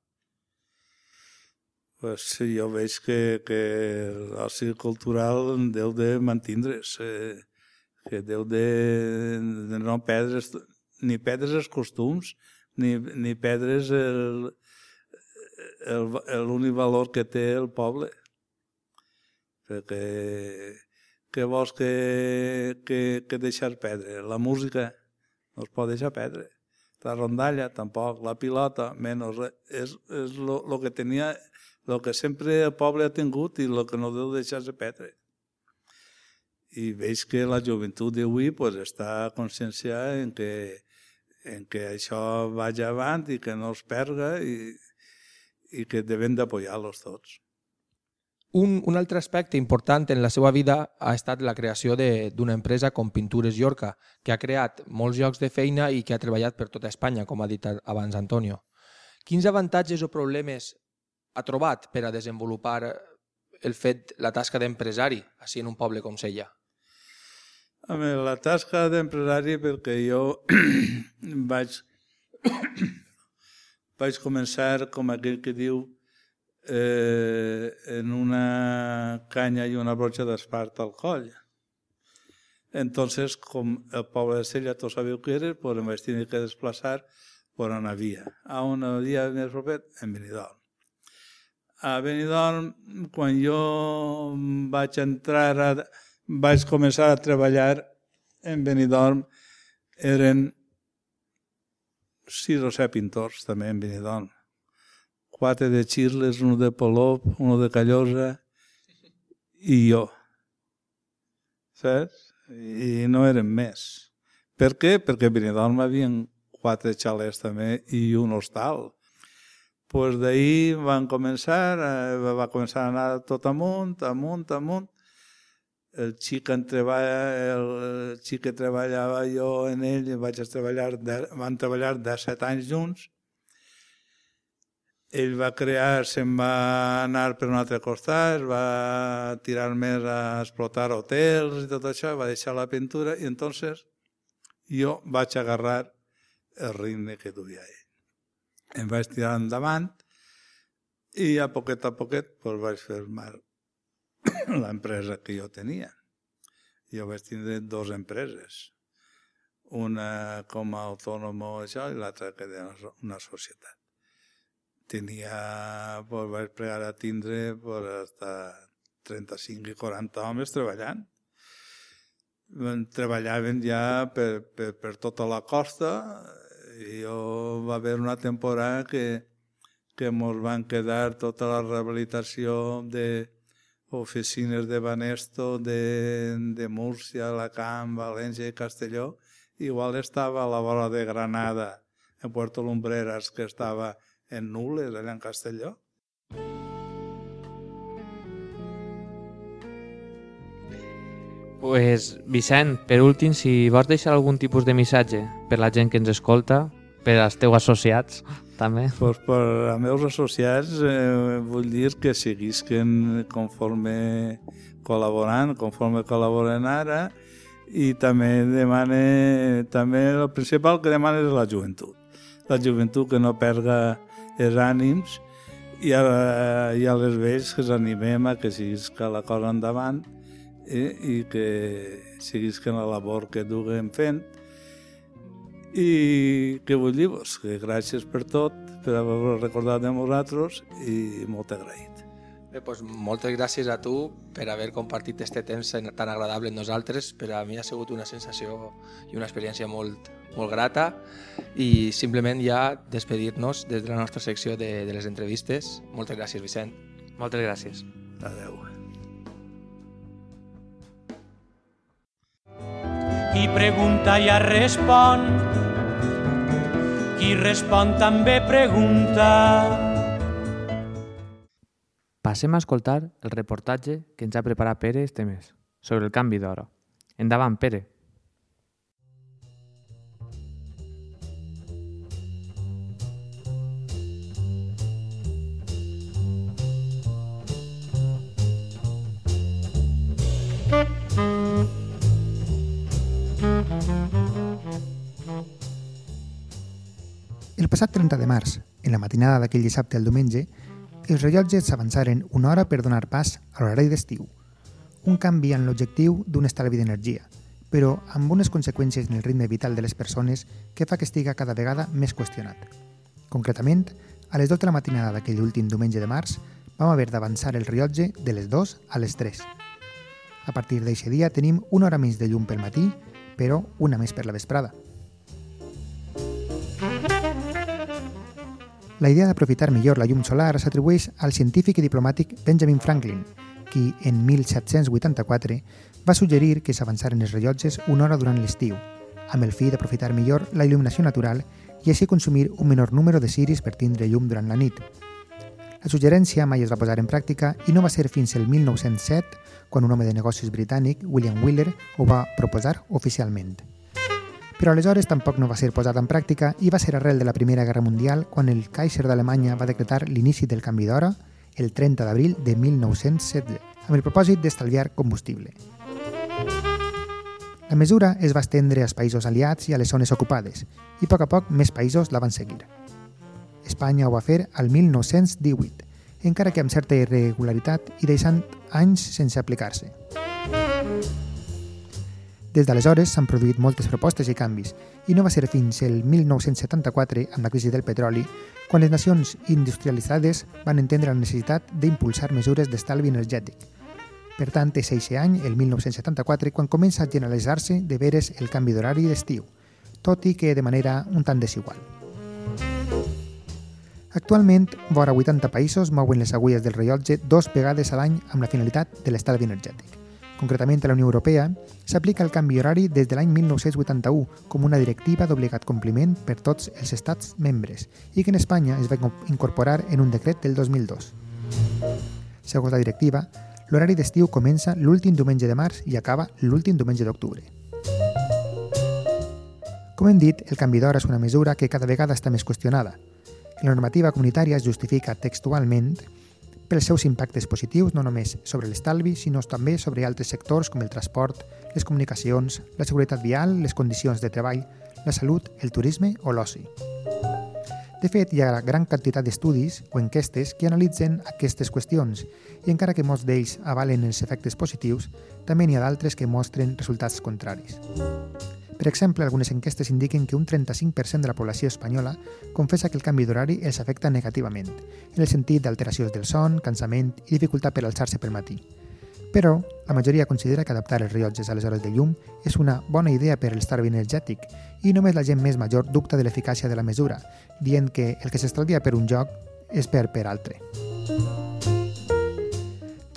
[SPEAKER 17] Pues sí, jo veig que, que l'oci cultural deu de mantindre's, eh, que deu de, de no perdre ni perdre els costums, ni, ni perdre's l'únic valor que té el poble. Perquè què vols que, que, que deixar perdre? La música no es pot deixar perdre. La rondalla tampoc, la pilota menys. És, és lo que tenia, lo que sempre el poble ha tingut i el que no deu deixar-se perdre. I veig que la joventut d'avui pues, està conscienciada en que en que això vagi avant i que no es perga i, i que devem d'apoyar-los tots.
[SPEAKER 16] Un, un altre aspecte important en la seva vida ha estat la creació d'una empresa com Pintures Llorca, que ha creat molts llocs de feina i que ha treballat per tota Espanya, com ha dit abans Antonio. Quins avantatges o problemes ha trobat per a desenvolupar el fet, la tasca d'empresari, així en un poble com Sella?
[SPEAKER 17] Home, la tasca d'empresari perquè jo *clears throat* vaig, *clears throat* vaig començar, com aquell que diu, eh, en una canya i una brocha d'espart al coll. Entonces, com el poble de Sella, tots sabeu que era, pues em vaig tenir que desplaçar per on havia. A on havia més proper? En Benidorm. A Benidorm, quan jo vaig entrar a, vaig començar a treballar en Benidorm, eren sis o set pintors també en Benidorm. Quatre de Xirles, un de Polop, un de Callosa i jo. Saps? I no eren més. Per què? Perquè a Benidorm havia quatre xalets també i un hostal. Pues d'ahir van començar, eh, va començar a anar tot amunt, amunt, amunt, el xic en treballa, el xic que treballava jo en ell, vaig treballar, de, van treballar de set anys junts, ell va crear, se'n va anar per un altre costat, va tirar més a explotar hotels i tot això, va deixar la pintura i entonces jo vaig agarrar el ritme que duia ell. Em vaig tirar endavant i a poquet a poquet pues, vaig fer-me *coughs* l'empresa que jo tenia. Jo vaig tindre dues empreses, una com a autònom això i l'altra que era una societat. Tenia, pues, vaig plegar a tindre pues, hasta 35 i 40 homes treballant. Treballaven ja per, per, per tota la costa jo va haver una temporada que, que ens van quedar tota la rehabilitació de oficines de Banesto, de, de Múrcia, Alacant, València i Castelló, igual estava a la vora de Granada, en Puerto Lumbreras, que estava en Nules, allà en Castelló.
[SPEAKER 1] Pues, Vicent, per últim, si vols deixar algun tipus de missatge per la gent que ens escolta, per als teus associats, *laughs* també.
[SPEAKER 17] Pues per als meus associats eh, vull dir que seguisquen conforme col·laborant, conforme col·laboren ara, i també demane, també el principal que demana és la joventut. La joventut que no perga els ànims i a, i a les vells que s'animem a que que la cosa endavant eh, i que que la labor que duguem fent i què vull dir-vos? Que gràcies per tot, per haver recordat de nosaltres i molt agraït.
[SPEAKER 16] Bé, doncs moltes gràcies a tu per haver compartit aquest temps tan agradable amb nosaltres. Per a mi ha sigut una sensació i una experiència molt, molt grata i simplement ja despedir-nos des de la nostra secció de, de les entrevistes. Moltes gràcies, Vicent.
[SPEAKER 1] Moltes gràcies.
[SPEAKER 17] Adeu.
[SPEAKER 15] Qui pregunta ja respon, qui respon també pregunta.
[SPEAKER 1] Passem a escoltar el reportatge que ens ha preparat Pere este mes sobre el canvi d'hora. Endavant, Pere.
[SPEAKER 18] Passat 30 de març, en la matinada d'aquell dissabte al diumenge, els rellotges s'avançaren una hora per donar pas a l'horari d'estiu. Un canvi en l'objectiu d'un estalvi d'energia, però amb unes conseqüències en el ritme vital de les persones que fa que estiga cada vegada més qüestionat. Concretament, a les 2 de la matinada d'aquell últim diumenge de març, vam haver d'avançar el rellotge de les 2 a les 3. A partir d'aquest dia tenim una hora més de llum pel matí, però una més per la vesprada. La idea d'aprofitar millor la llum solar s'atribueix al científic i diplomàtic Benjamin Franklin, qui, en 1784, va suggerir que s'avançaren els rellotges una hora durant l'estiu, amb el fi d'aprofitar millor la il·luminació natural i així consumir un menor número de ciris per tindre llum durant la nit. La suggerència mai es va posar en pràctica i no va ser fins el 1907 quan un home de negocis britànic, William Wheeler, ho va proposar oficialment però aleshores tampoc no va ser posat en pràctica i va ser arrel de la Primera Guerra Mundial quan el Kaiser d'Alemanya va decretar l'inici del canvi d'hora el 30 d'abril de 1916, amb el propòsit d'estalviar combustible. La mesura es va estendre als països aliats i a les zones ocupades, i a poc a poc més països la van seguir. Espanya ho va fer al 1918, encara que amb certa irregularitat i deixant anys sense aplicar-se. Des d'aleshores s'han produït moltes propostes i canvis, i no va ser fins el 1974, amb la crisi del petroli, quan les nacions industrialitzades van entendre la necessitat d'impulsar mesures d'estalvi energètic. Per tant, és aquest any, el 1974, quan comença a generalitzar-se de veres el canvi d'horari d'estiu, tot i que de manera un tant desigual. Actualment, vora 80 països mouen les agulles del rellotge dos vegades a l'any amb la finalitat de l'estalvi energètic concretament a la Unió Europea, s'aplica el canvi horari des de l'any 1981 com una directiva d'obligat compliment per tots els estats membres i que en Espanya es va incorporar en un decret del 2002. Segons la directiva, l'horari d'estiu comença l'últim diumenge de març i acaba l'últim diumenge d'octubre. Com hem dit, el canvi d'hora és una mesura que cada vegada està més qüestionada. La normativa comunitària es justifica textualment pels seus impactes positius no només sobre l'estalvi, sinó també sobre altres sectors com el transport, les comunicacions, la seguretat vial, les condicions de treball, la salut, el turisme o l'oci. De fet, hi ha gran quantitat d'estudis o enquestes que analitzen aquestes qüestions i encara que molts d'ells avalen els efectes positius, també n'hi ha d'altres que mostren resultats contraris. Per exemple, algunes enquestes indiquen que un 35% de la població espanyola confessa que el canvi d'horari els afecta negativament, en el sentit d'alteracions del son, cansament i dificultat per alçar-se pel matí. Però la majoria considera que adaptar els rellotges a les hores de llum és una bona idea per a l'estalvi energètic i només la gent més major dubta de l'eficàcia de la mesura, dient que el que s'estalvia per un joc és per per altre.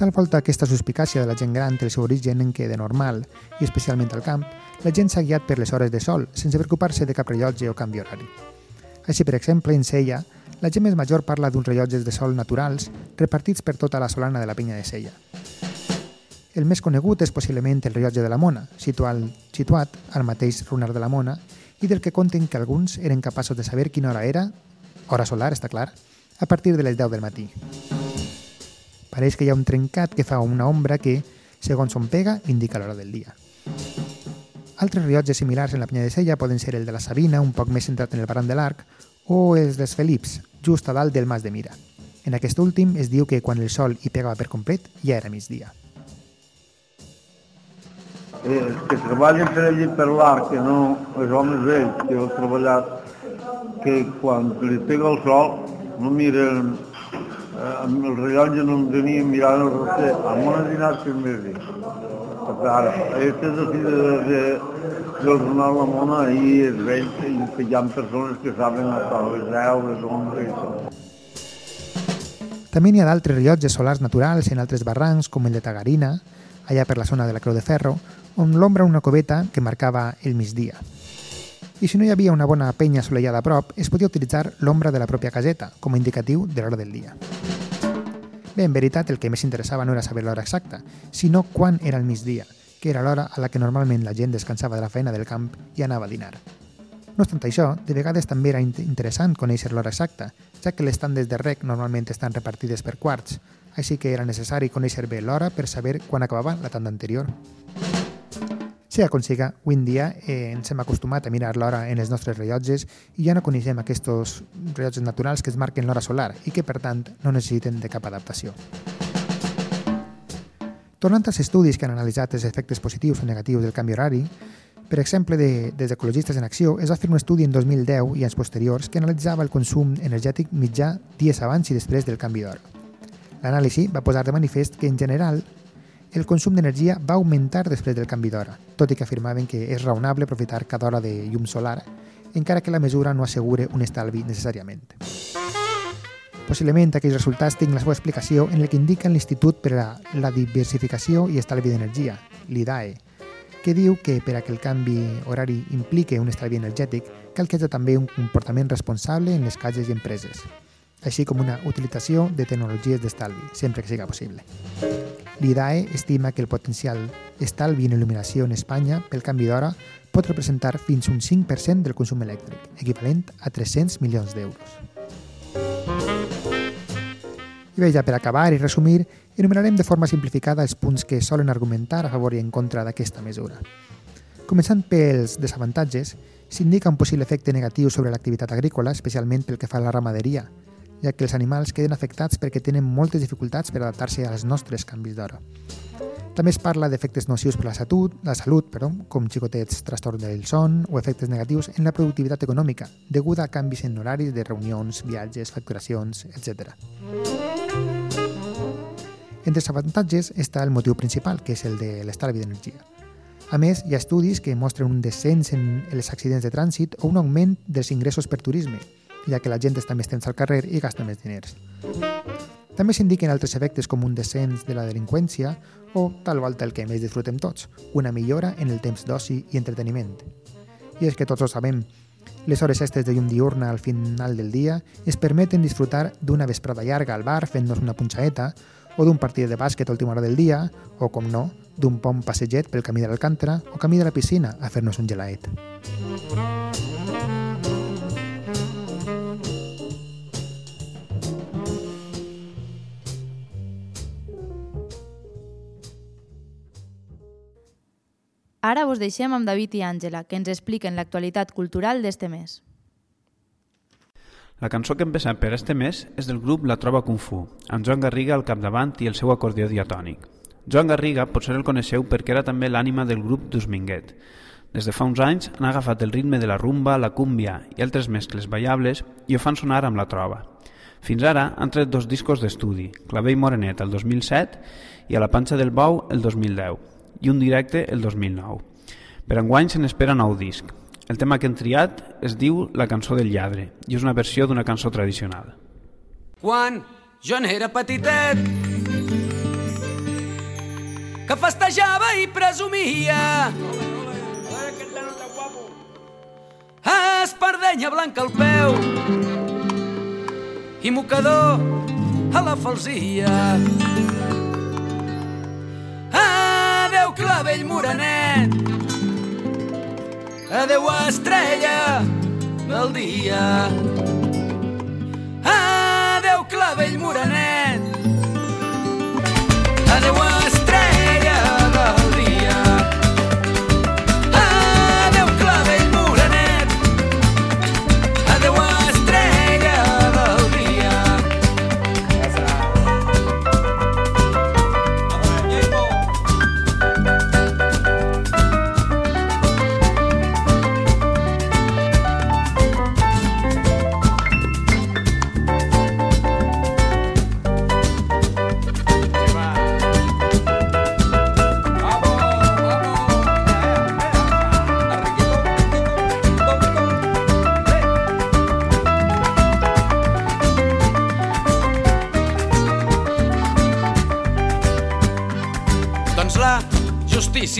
[SPEAKER 18] Tal volta aquesta suspicàcia de la gent gran té el seu origen en què, de normal, i especialment al camp, la gent s'ha guiat per les hores de sol, sense preocupar-se de cap rellotge o canvi horari. Així, per exemple, en Sella, la gent més major parla d'uns rellotges de sol naturals repartits per tota la solana de la penya de Sella. El més conegut és possiblement el rellotge de la Mona, situat, situat al mateix runar de la Mona, i del que conten que alguns eren capaços de saber quina hora era, hora solar, està clar, a partir de les 10 del matí. Pareix que hi ha un trencat que fa una ombra que, segons on pega, indica l'hora del dia. Altres rellotges similars en la penya de Sella poden ser el de la Sabina, un poc més centrat en el barran de l'Arc, o els dels Felips, just a dalt del Mas de Mira. En aquest últim es diu que quan el sol hi pegava per complet ja era migdia.
[SPEAKER 19] eh, que treballen per allí per l'arc, que no els homes vells que heu treballat, que quan li pega el sol no miren, amb el rellotge no em tenien mirant el roster, amb una que més dir. Perquè ara, este és així de, de, del La Mona i vell i que hi ha persones que saben hasta les 10, les 11 i tot.
[SPEAKER 18] També n'hi ha d'altres rellotges solars naturals en altres barrancs, com el de Tagarina, allà per la zona de la Creu de Ferro, on l'ombra una coveta que marcava el migdia. I si no hi havia una bona penya assolellada a prop, es podia utilitzar l'ombra de la pròpia caseta, com a indicatiu de l'hora del dia. Bé, en veritat, el que més interessava no era saber l'hora exacta, sinó quan era el migdia, que era l'hora a la que normalment la gent descansava de la feina del camp i anava a dinar. No obstant això, de vegades també era interessant conèixer l'hora exacta, ja que les tandes de rec normalment estan repartides per quarts, així que era necessari conèixer bé l'hora per saber quan acabava la tanda anterior. Sea com siga, avui dia eh, ens hem acostumat a mirar l'hora en els nostres rellotges i ja no coneixem aquests rellotges naturals que es marquen l'hora solar i que, per tant, no necessiten de cap adaptació. Tornant als estudis que han analitzat els efectes positius o negatius del canvi horari, per exemple, de, des d'Ecologistes en Acció es va fer un estudi en 2010 i anys posteriors que analitzava el consum energètic mitjà dies abans i després del canvi d'hora. L'anàlisi va posar de manifest que, en general, el consum d'energia va augmentar després del canvi d'hora, tot i que afirmaven que és raonable aprofitar cada hora de llum solar, encara que la mesura no assegure un estalvi necessàriament. Possiblement aquells resultats tinguin la seva explicació en el que indica l'Institut per a la Diversificació i Estalvi d'Energia, l'IDAE, que diu que per a que el canvi horari implique un estalvi energètic cal que hi hagi també un comportament responsable en les cases i empreses, així com una utilització de tecnologies d'estalvi, sempre que siga possible. L'IDAE estima que el potencial estalvi en il·luminació en Espanya pel canvi d'hora pot representar fins un 5% del consum elèctric, equivalent a 300 milions d'euros. I bé, ja per acabar i resumir, enumerarem de forma simplificada els punts que solen argumentar a favor i en contra d'aquesta mesura. Començant pels desavantatges, s'indica un possible efecte negatiu sobre l'activitat agrícola, especialment pel que fa a la ramaderia, ja que els animals queden afectats perquè tenen moltes dificultats per adaptar-se als nostres canvis d'hora. També es parla d'efectes nocius per la salut, la salut perdó, com xicotets trastorn del son o efectes negatius en la productivitat econòmica, deguda a canvis en horaris de reunions, viatges, facturacions, etc. Entre els avantatges està el motiu principal, que és el de l'estalvi d'energia. A més, hi ha estudis que mostren un descens en els accidents de trànsit o un augment dels ingressos per turisme, ja que la gent està més temps al carrer i gasta més diners. També s'indiquen altres efectes com un descens de la delinqüència o, tal volta el que més disfrutem tots, una millora en el temps d'oci i entreteniment. I és que tots ho sabem, les hores estes de llum diurna al final del dia es permeten disfrutar d'una vesprada llarga al bar fent-nos una punxaeta o d'un partit de bàsquet a última hora del dia o, com no, d'un pont passeget pel camí de l'Alcàntara o camí de la piscina a fer-nos un gelaet.
[SPEAKER 2] Ara vos deixem amb David i Àngela, que ens expliquen l'actualitat cultural d'este mes.
[SPEAKER 20] La cançó que hem pensat per este mes és del grup La Troba Kung Fu, amb Joan Garriga al capdavant i el seu acordió diatònic. Joan Garriga potser el coneixeu perquè era també l'ànima del grup d'Usminguet. Des de fa uns anys han agafat el ritme de la rumba, la cúmbia i altres mescles ballables i ho fan sonar amb la trova. Fins ara han tret dos discos d'estudi, Clavell Morenet el 2007 i A la panxa del bou el 2010 i un directe el 2009. Per enguany se n'espera nou disc. El tema que han triat es diu La cançó del lladre i és una versió d'una cançó tradicional.
[SPEAKER 21] Quan jo n'era petitet que festejava i presumia espardenya blanca al peu i mocador a la falsia adeu clavell morenet adeu estrella del dia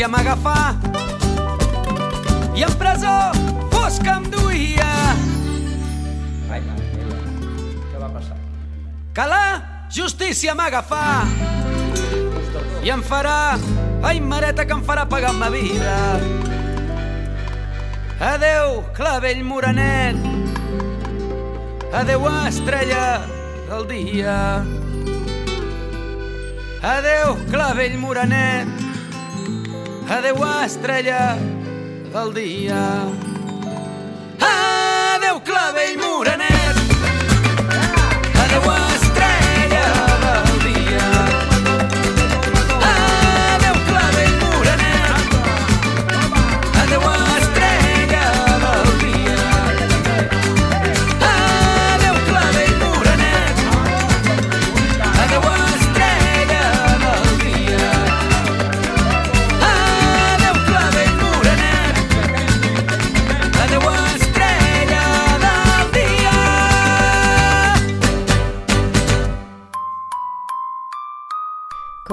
[SPEAKER 21] justícia m'agafà i en presó fosca em duia.
[SPEAKER 12] Ai, mare meva, què va passar?
[SPEAKER 21] Que la justícia m'agafà i em farà, ai mareta que em farà pagar ma vida. Adeu, clavell morenet, adeu, estrella del dia. Adeu, clavell morenet, adeu, estrella del dia.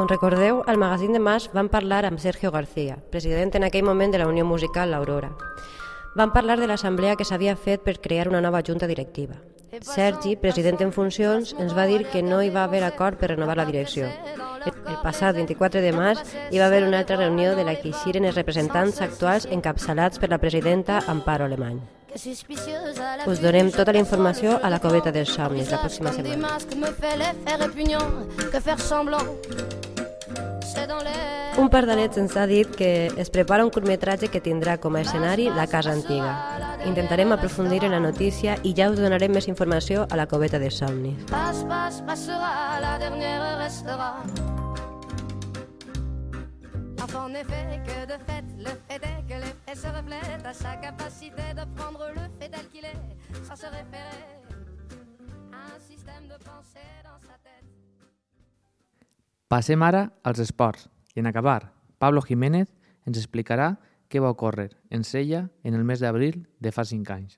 [SPEAKER 22] Com recordeu, al magazín de Mas vam parlar amb Sergio García, president en aquell moment de la Unió Musical L'Aurora. Vam parlar de l'assemblea que s'havia fet per crear una nova junta directiva. Sergi, president en funcions, ens va dir que no hi va haver acord per renovar la direcció. El passat 24 de març hi va haver una altra reunió de la que eixiren els representants actuals encapçalats per la presidenta Amparo Alemany. Us donem tota la informació a la coveta dels somnis la pròxima setmana. Un par d'anets ens ha dit que es prepara un curtmetratge que tindrà com a escenari la casa antiga. Intentarem aprofundir en la notícia i ja us donarem més informació a la coveta de somnis.
[SPEAKER 8] Passe, passera, la dernière restera. Effet, que de fait, le fait est que les faits se reflètent à sa capacité de prendre le fait tel qu'il est, sans se référer à un système de pensée dans.
[SPEAKER 1] Passem ara als esports i en acabar, Pablo Jiménez ens explicarà què va ocórrer en Sella en el mes d'abril de fa 5 anys.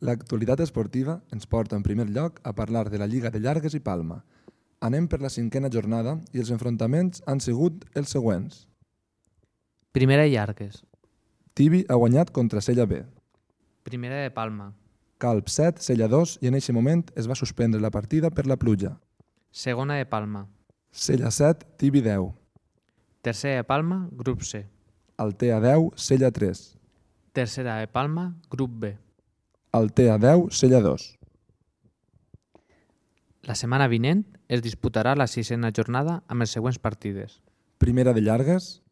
[SPEAKER 23] L'actualitat esportiva ens porta en primer lloc a parlar de la Lliga de Llargues i Palma. Anem per la cinquena jornada i els enfrontaments han sigut els següents.
[SPEAKER 1] Primera de Llargues,
[SPEAKER 23] Tibi ha guanyat contra Sella B.
[SPEAKER 1] primera de Palma,
[SPEAKER 23] Calp 7, Sella 2 i en aquest moment es va suspendre la partida per la pluja.
[SPEAKER 1] Segona de Palma,
[SPEAKER 23] Sella 7, Tibi 10.
[SPEAKER 1] tercera de Palma, grup C,
[SPEAKER 23] Altea 10, Sella 3.
[SPEAKER 1] tercera de Palma, grup B.
[SPEAKER 23] Altea 10, Sella 2.
[SPEAKER 1] La setmana vinent es disputarà la sisena jornada amb les següents partides.
[SPEAKER 23] Primera de Llargues,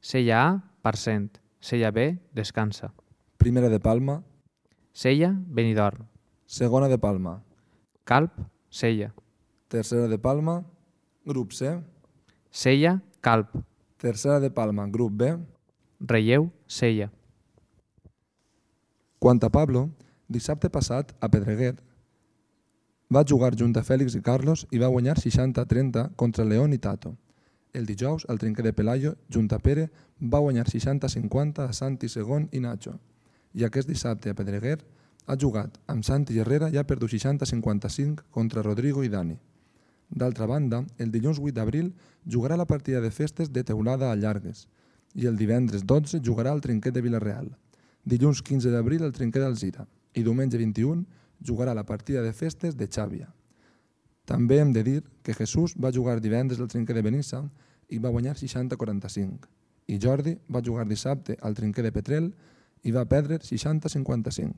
[SPEAKER 1] Sella A, Parcent. Sella B, Descansa.
[SPEAKER 23] Primera de Palma,
[SPEAKER 1] Sella, Benidorm.
[SPEAKER 23] segona de Palma,
[SPEAKER 1] Calp, Sella.
[SPEAKER 23] Tercera de Palma, grup C,
[SPEAKER 1] Sella, Calp.
[SPEAKER 23] tercera de Palma, grup B.
[SPEAKER 1] Relleu, Sella.
[SPEAKER 23] Quant a Pablo, dissabte passat, a Pedreguer, va jugar junt a Fèlix i Carlos i va guanyar 60-30 contra León i Tato. El dijous, al trinquer de Pelayo, junt a Pere, va guanyar 60-50 a Santi Segon i Nacho. I aquest dissabte a Pedreguer ha jugat amb Santi Herrera i ha perdut 60-55 contra Rodrigo i Dani. D'altra banda, el dilluns 8 d'abril jugarà la partida de festes de teulada a Llargues i el divendres 12 jugarà al trinquet de Vilareal. Dilluns 15 d'abril al trinquet d'Alzira i diumenge 21 jugarà la partida de festes de Xàbia. També hem de dir que Jesús va jugar divendres al trinquer de Benissa i va guanyar 60-45 i Jordi va jugar dissabte al trinquer de Petrel i va perdre 60-55.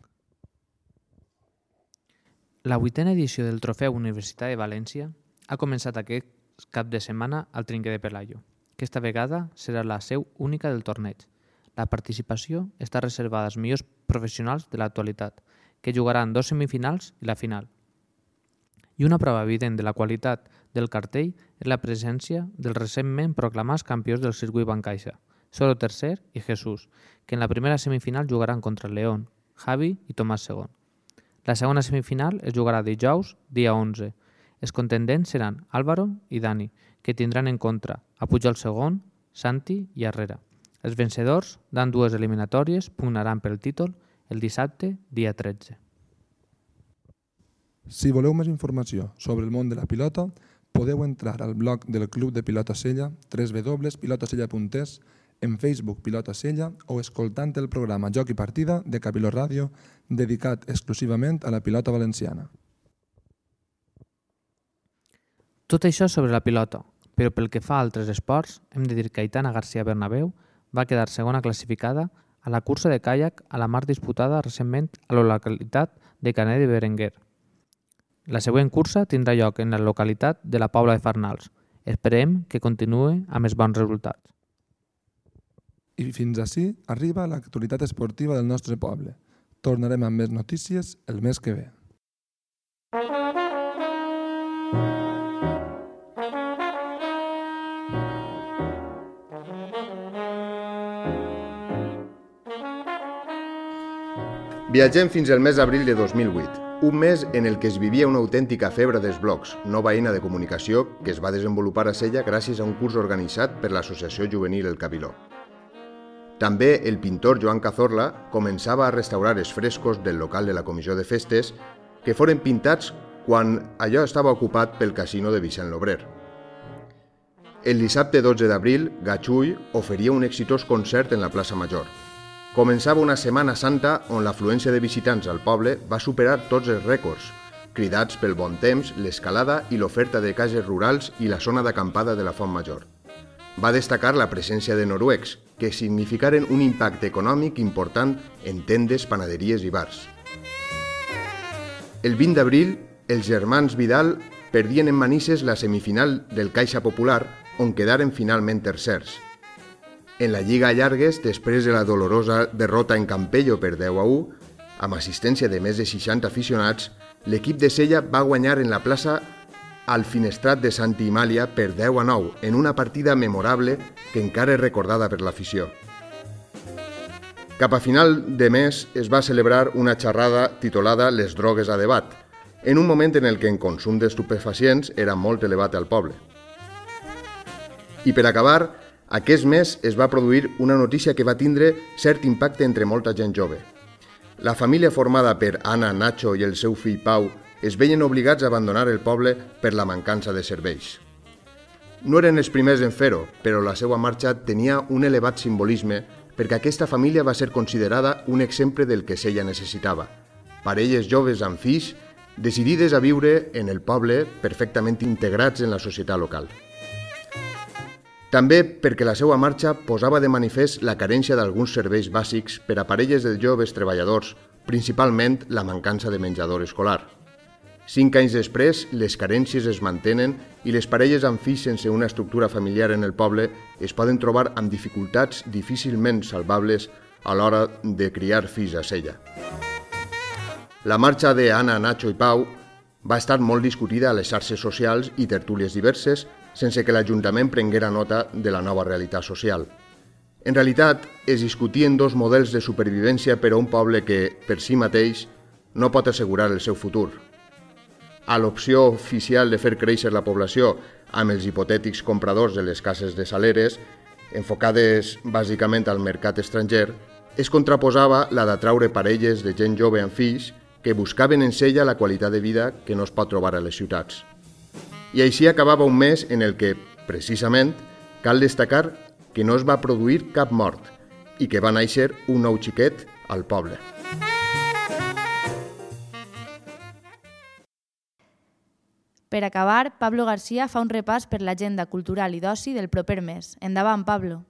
[SPEAKER 1] La vuitena edició del Trofeu Universitat de València ha començat aquest cap de setmana al Trinquer de Pelayo. Aquesta vegada serà la seu única del torneig. La participació està reservada als millors professionals de l'actualitat, que jugaran dos semifinals i la final. I una prova evident de la qualitat del cartell és la presència dels recentment proclamats campions del circuit Bancaixa, Solo Tercer i Jesús, que en la primera semifinal jugaran contra León, Javi i Tomàs II. La segona semifinal es jugarà dijous, dia 11. Els contendents seran Álvaro i Dani, que tindran en contra a Pujol segon, Santi i Herrera. Els vencedors d'ambdues eliminatòries pugnaran pel títol el dissabte, dia 13.
[SPEAKER 23] Si voleu més informació sobre el món de la pilota, podeu entrar al blog del Club de Pilota Sella, www.pilotasella.es, en Facebook Pilota Sella o escoltant el programa Joc i Partida de Capilo Ràdio dedicat exclusivament a la pilota valenciana.
[SPEAKER 1] Tot això sobre la pilota, però pel que fa a altres esports, hem de dir que Aitana García Bernabéu va quedar segona classificada a la cursa de caiac a la mar disputada recentment a la localitat de Canet de Berenguer. La següent cursa tindrà lloc en la localitat de la Pobla de Farnals. Esperem que continuï amb els bons resultats.
[SPEAKER 23] I fins ací arriba l'actualitat esportiva del nostre poble. Tornarem amb més notícies el mes que ve.
[SPEAKER 13] Viatgem fins al mes d'abril de 2008, un mes en el que es vivia una autèntica febre dels blogs, nova eina de comunicació que es va desenvolupar a Sella gràcies a un curs organitzat per l'Associació Juvenil El Cabiló. També el pintor Joan Cazorla començava a restaurar els frescos del local de la Comissió de Festes que foren pintats quan allò estava ocupat pel casino de Vicent Lobrer. El dissabte 12 d'abril, Gatxull oferia un exitós concert en la plaça Major. Començava una Setmana Santa on l'afluència de visitants al poble va superar tots els rècords, cridats pel bon temps, l'escalada i l'oferta de cases rurals i la zona d'acampada de la Font Major. Va destacar la presència de noruecs, que significaren un impacte econòmic important en tendes, panaderies i bars. El 20 d'abril, els germans Vidal perdien en Manises la semifinal del Caixa Popular, on quedaren finalment tercers. En la Lliga Llargues, després de la dolorosa derrota en Campello per 10 a 1, amb assistència de més de 60 aficionats, l'equip de Sella va guanyar en la plaça al Finestrat de Santa Imàlia per 10 a 9, en una partida memorable que encara és recordada per l'afició. Cap a final de mes es va celebrar una xerrada titulada Les drogues a debat, en un moment en el que en consum d'estupefacients era molt elevat al poble. I per acabar, aquest mes es va produir una notícia que va tindre cert impacte entre molta gent jove. La família formada per Anna, Nacho i el seu fill Pau es veien obligats a abandonar el poble per la mancança de serveis. No eren els primers en fer-ho, però la seva marxa tenia un elevat simbolisme perquè aquesta família va ser considerada un exemple del que Sella necessitava. Parelles joves amb fills, decidides a viure en el poble perfectament integrats en la societat local. També perquè la seva marxa posava de manifest la carència d'alguns serveis bàsics per a parelles de joves treballadors, principalment la mancança de menjador escolar. Cinc anys després, les carències es mantenen i les parelles amb fills sense una estructura familiar en el poble es poden trobar amb dificultats difícilment salvables a l'hora de criar fills a Sella. La marxa de Nacho i Pau va estar molt discutida a les xarxes socials i tertúlies diverses sense que l'Ajuntament prenguera nota de la nova realitat social. En realitat, es discutien dos models de supervivència per a un poble que, per si mateix, no pot assegurar el seu futur. A l'opció oficial de fer créixer la població amb els hipotètics compradors de les cases de saleres, enfocades bàsicament al mercat estranger, es contraposava la d'atraure parelles de gent jove amb fills que buscaven en sella la qualitat de vida que no es pot trobar a les ciutats. I així acabava un mes en el que, precisament, cal destacar que no es va produir cap mort i que va néixer un nou xiquet al poble.
[SPEAKER 2] Per acabar, Pablo García fa un repàs per l'agenda cultural i d'oci del proper mes. Endavant, Pablo.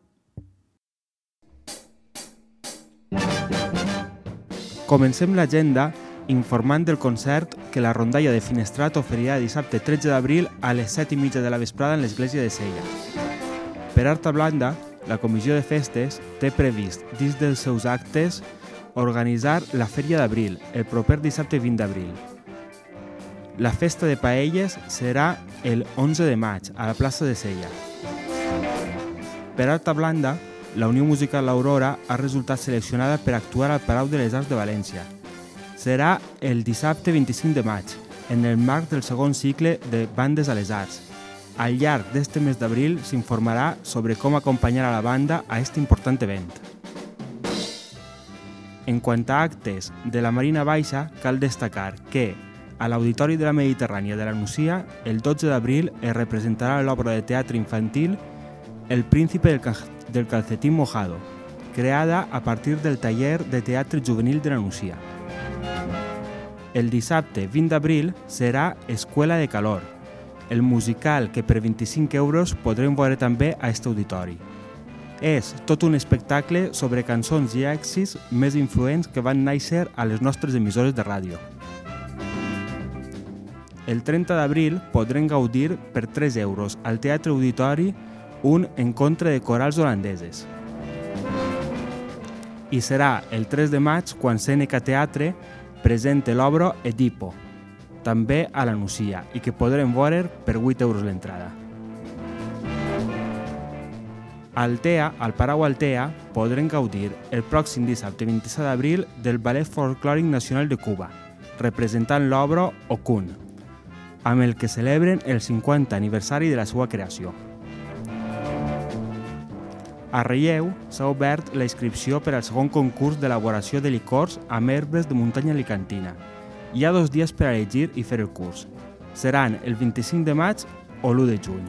[SPEAKER 24] Comencem l'agenda informant del concert que la rondalla de Finestrat oferirà dissabte 13 d'abril a les 7 i mitja de la vesprada en l'església de Sella. Per Arta Blanda, la Comissió de Festes té previst, dins dels seus actes, organitzar la Fèria d'Abril, el proper dissabte 20 d'abril. La festa de paelles serà el 11 de maig a la plaça de Sella. Per Arta Blanda, la Unió Musical L'Aurora ha resultat seleccionada per actuar al Palau de les Arts de València. Serà el dissabte 25 de maig, en el marc del segon cicle de Bandes a les Arts. Al llarg d'este mes d'abril s'informarà sobre com acompanyar a la banda a aquest important event. En quant a actes de la Marina Baixa, cal destacar que, a l'Auditori de la Mediterrània de la Nucia, el 12 d'abril es representarà l'obra de teatre infantil El príncipe del, calcetín mojado, creada a partir del taller de teatre juvenil de la Nucia. El dissabte 20 d'abril serà Escuela de Calor, el musical que per 25 euros podrem veure també a aquest auditori. És tot un espectacle sobre cançons i èxits més influents que van néixer a les nostres emissores de ràdio. El 30 d'abril podrem gaudir per 3 euros al Teatre Auditori un encontre de corals holandeses. I serà el 3 de maig quan Seneca Teatre presenta l'obra Edipo, també a la Nucia, i que podrem veure per 8 euros l'entrada. Altea, al Parau Altea, podrem gaudir el pròxim dissabte 27 d'abril del Ballet Folclòric Nacional de Cuba, representant l'obra Okun, amb el que celebren el 50 aniversari de la seva creació. A Relleu s'ha obert la inscripció per al segon concurs d'elaboració de licors amb herbes de muntanya alicantina. Hi ha dos dies per a elegir i fer el curs. Seran el 25 de maig o l'1 de juny.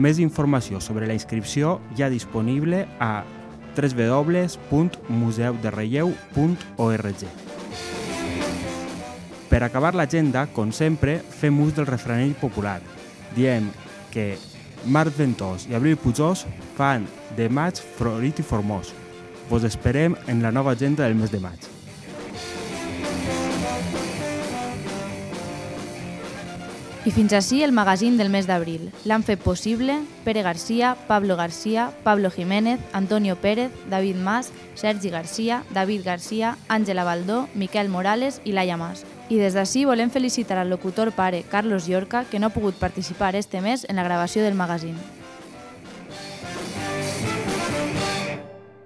[SPEAKER 24] Més informació sobre la inscripció ja disponible a www.museuderelleu.org. Per acabar l'agenda, com sempre, fem ús del refranell popular. Diem que Marc Ventós i Abril Pujós fan de maig florit i formós. Vos esperem en la nova agenda del mes de maig.
[SPEAKER 2] I fins així el magazín del mes d'abril. L'han fet possible Pere Garcia, Pablo Garcia, Pablo Jiménez, Antonio Pérez, David Mas, Sergi Garcia, David Garcia, Àngela Baldó, Miquel Morales i Laia Mas. I des d'ací volem felicitar al locutor pare Carlos Llorca, que no ha pogut participar este mes en la gravació del magazín.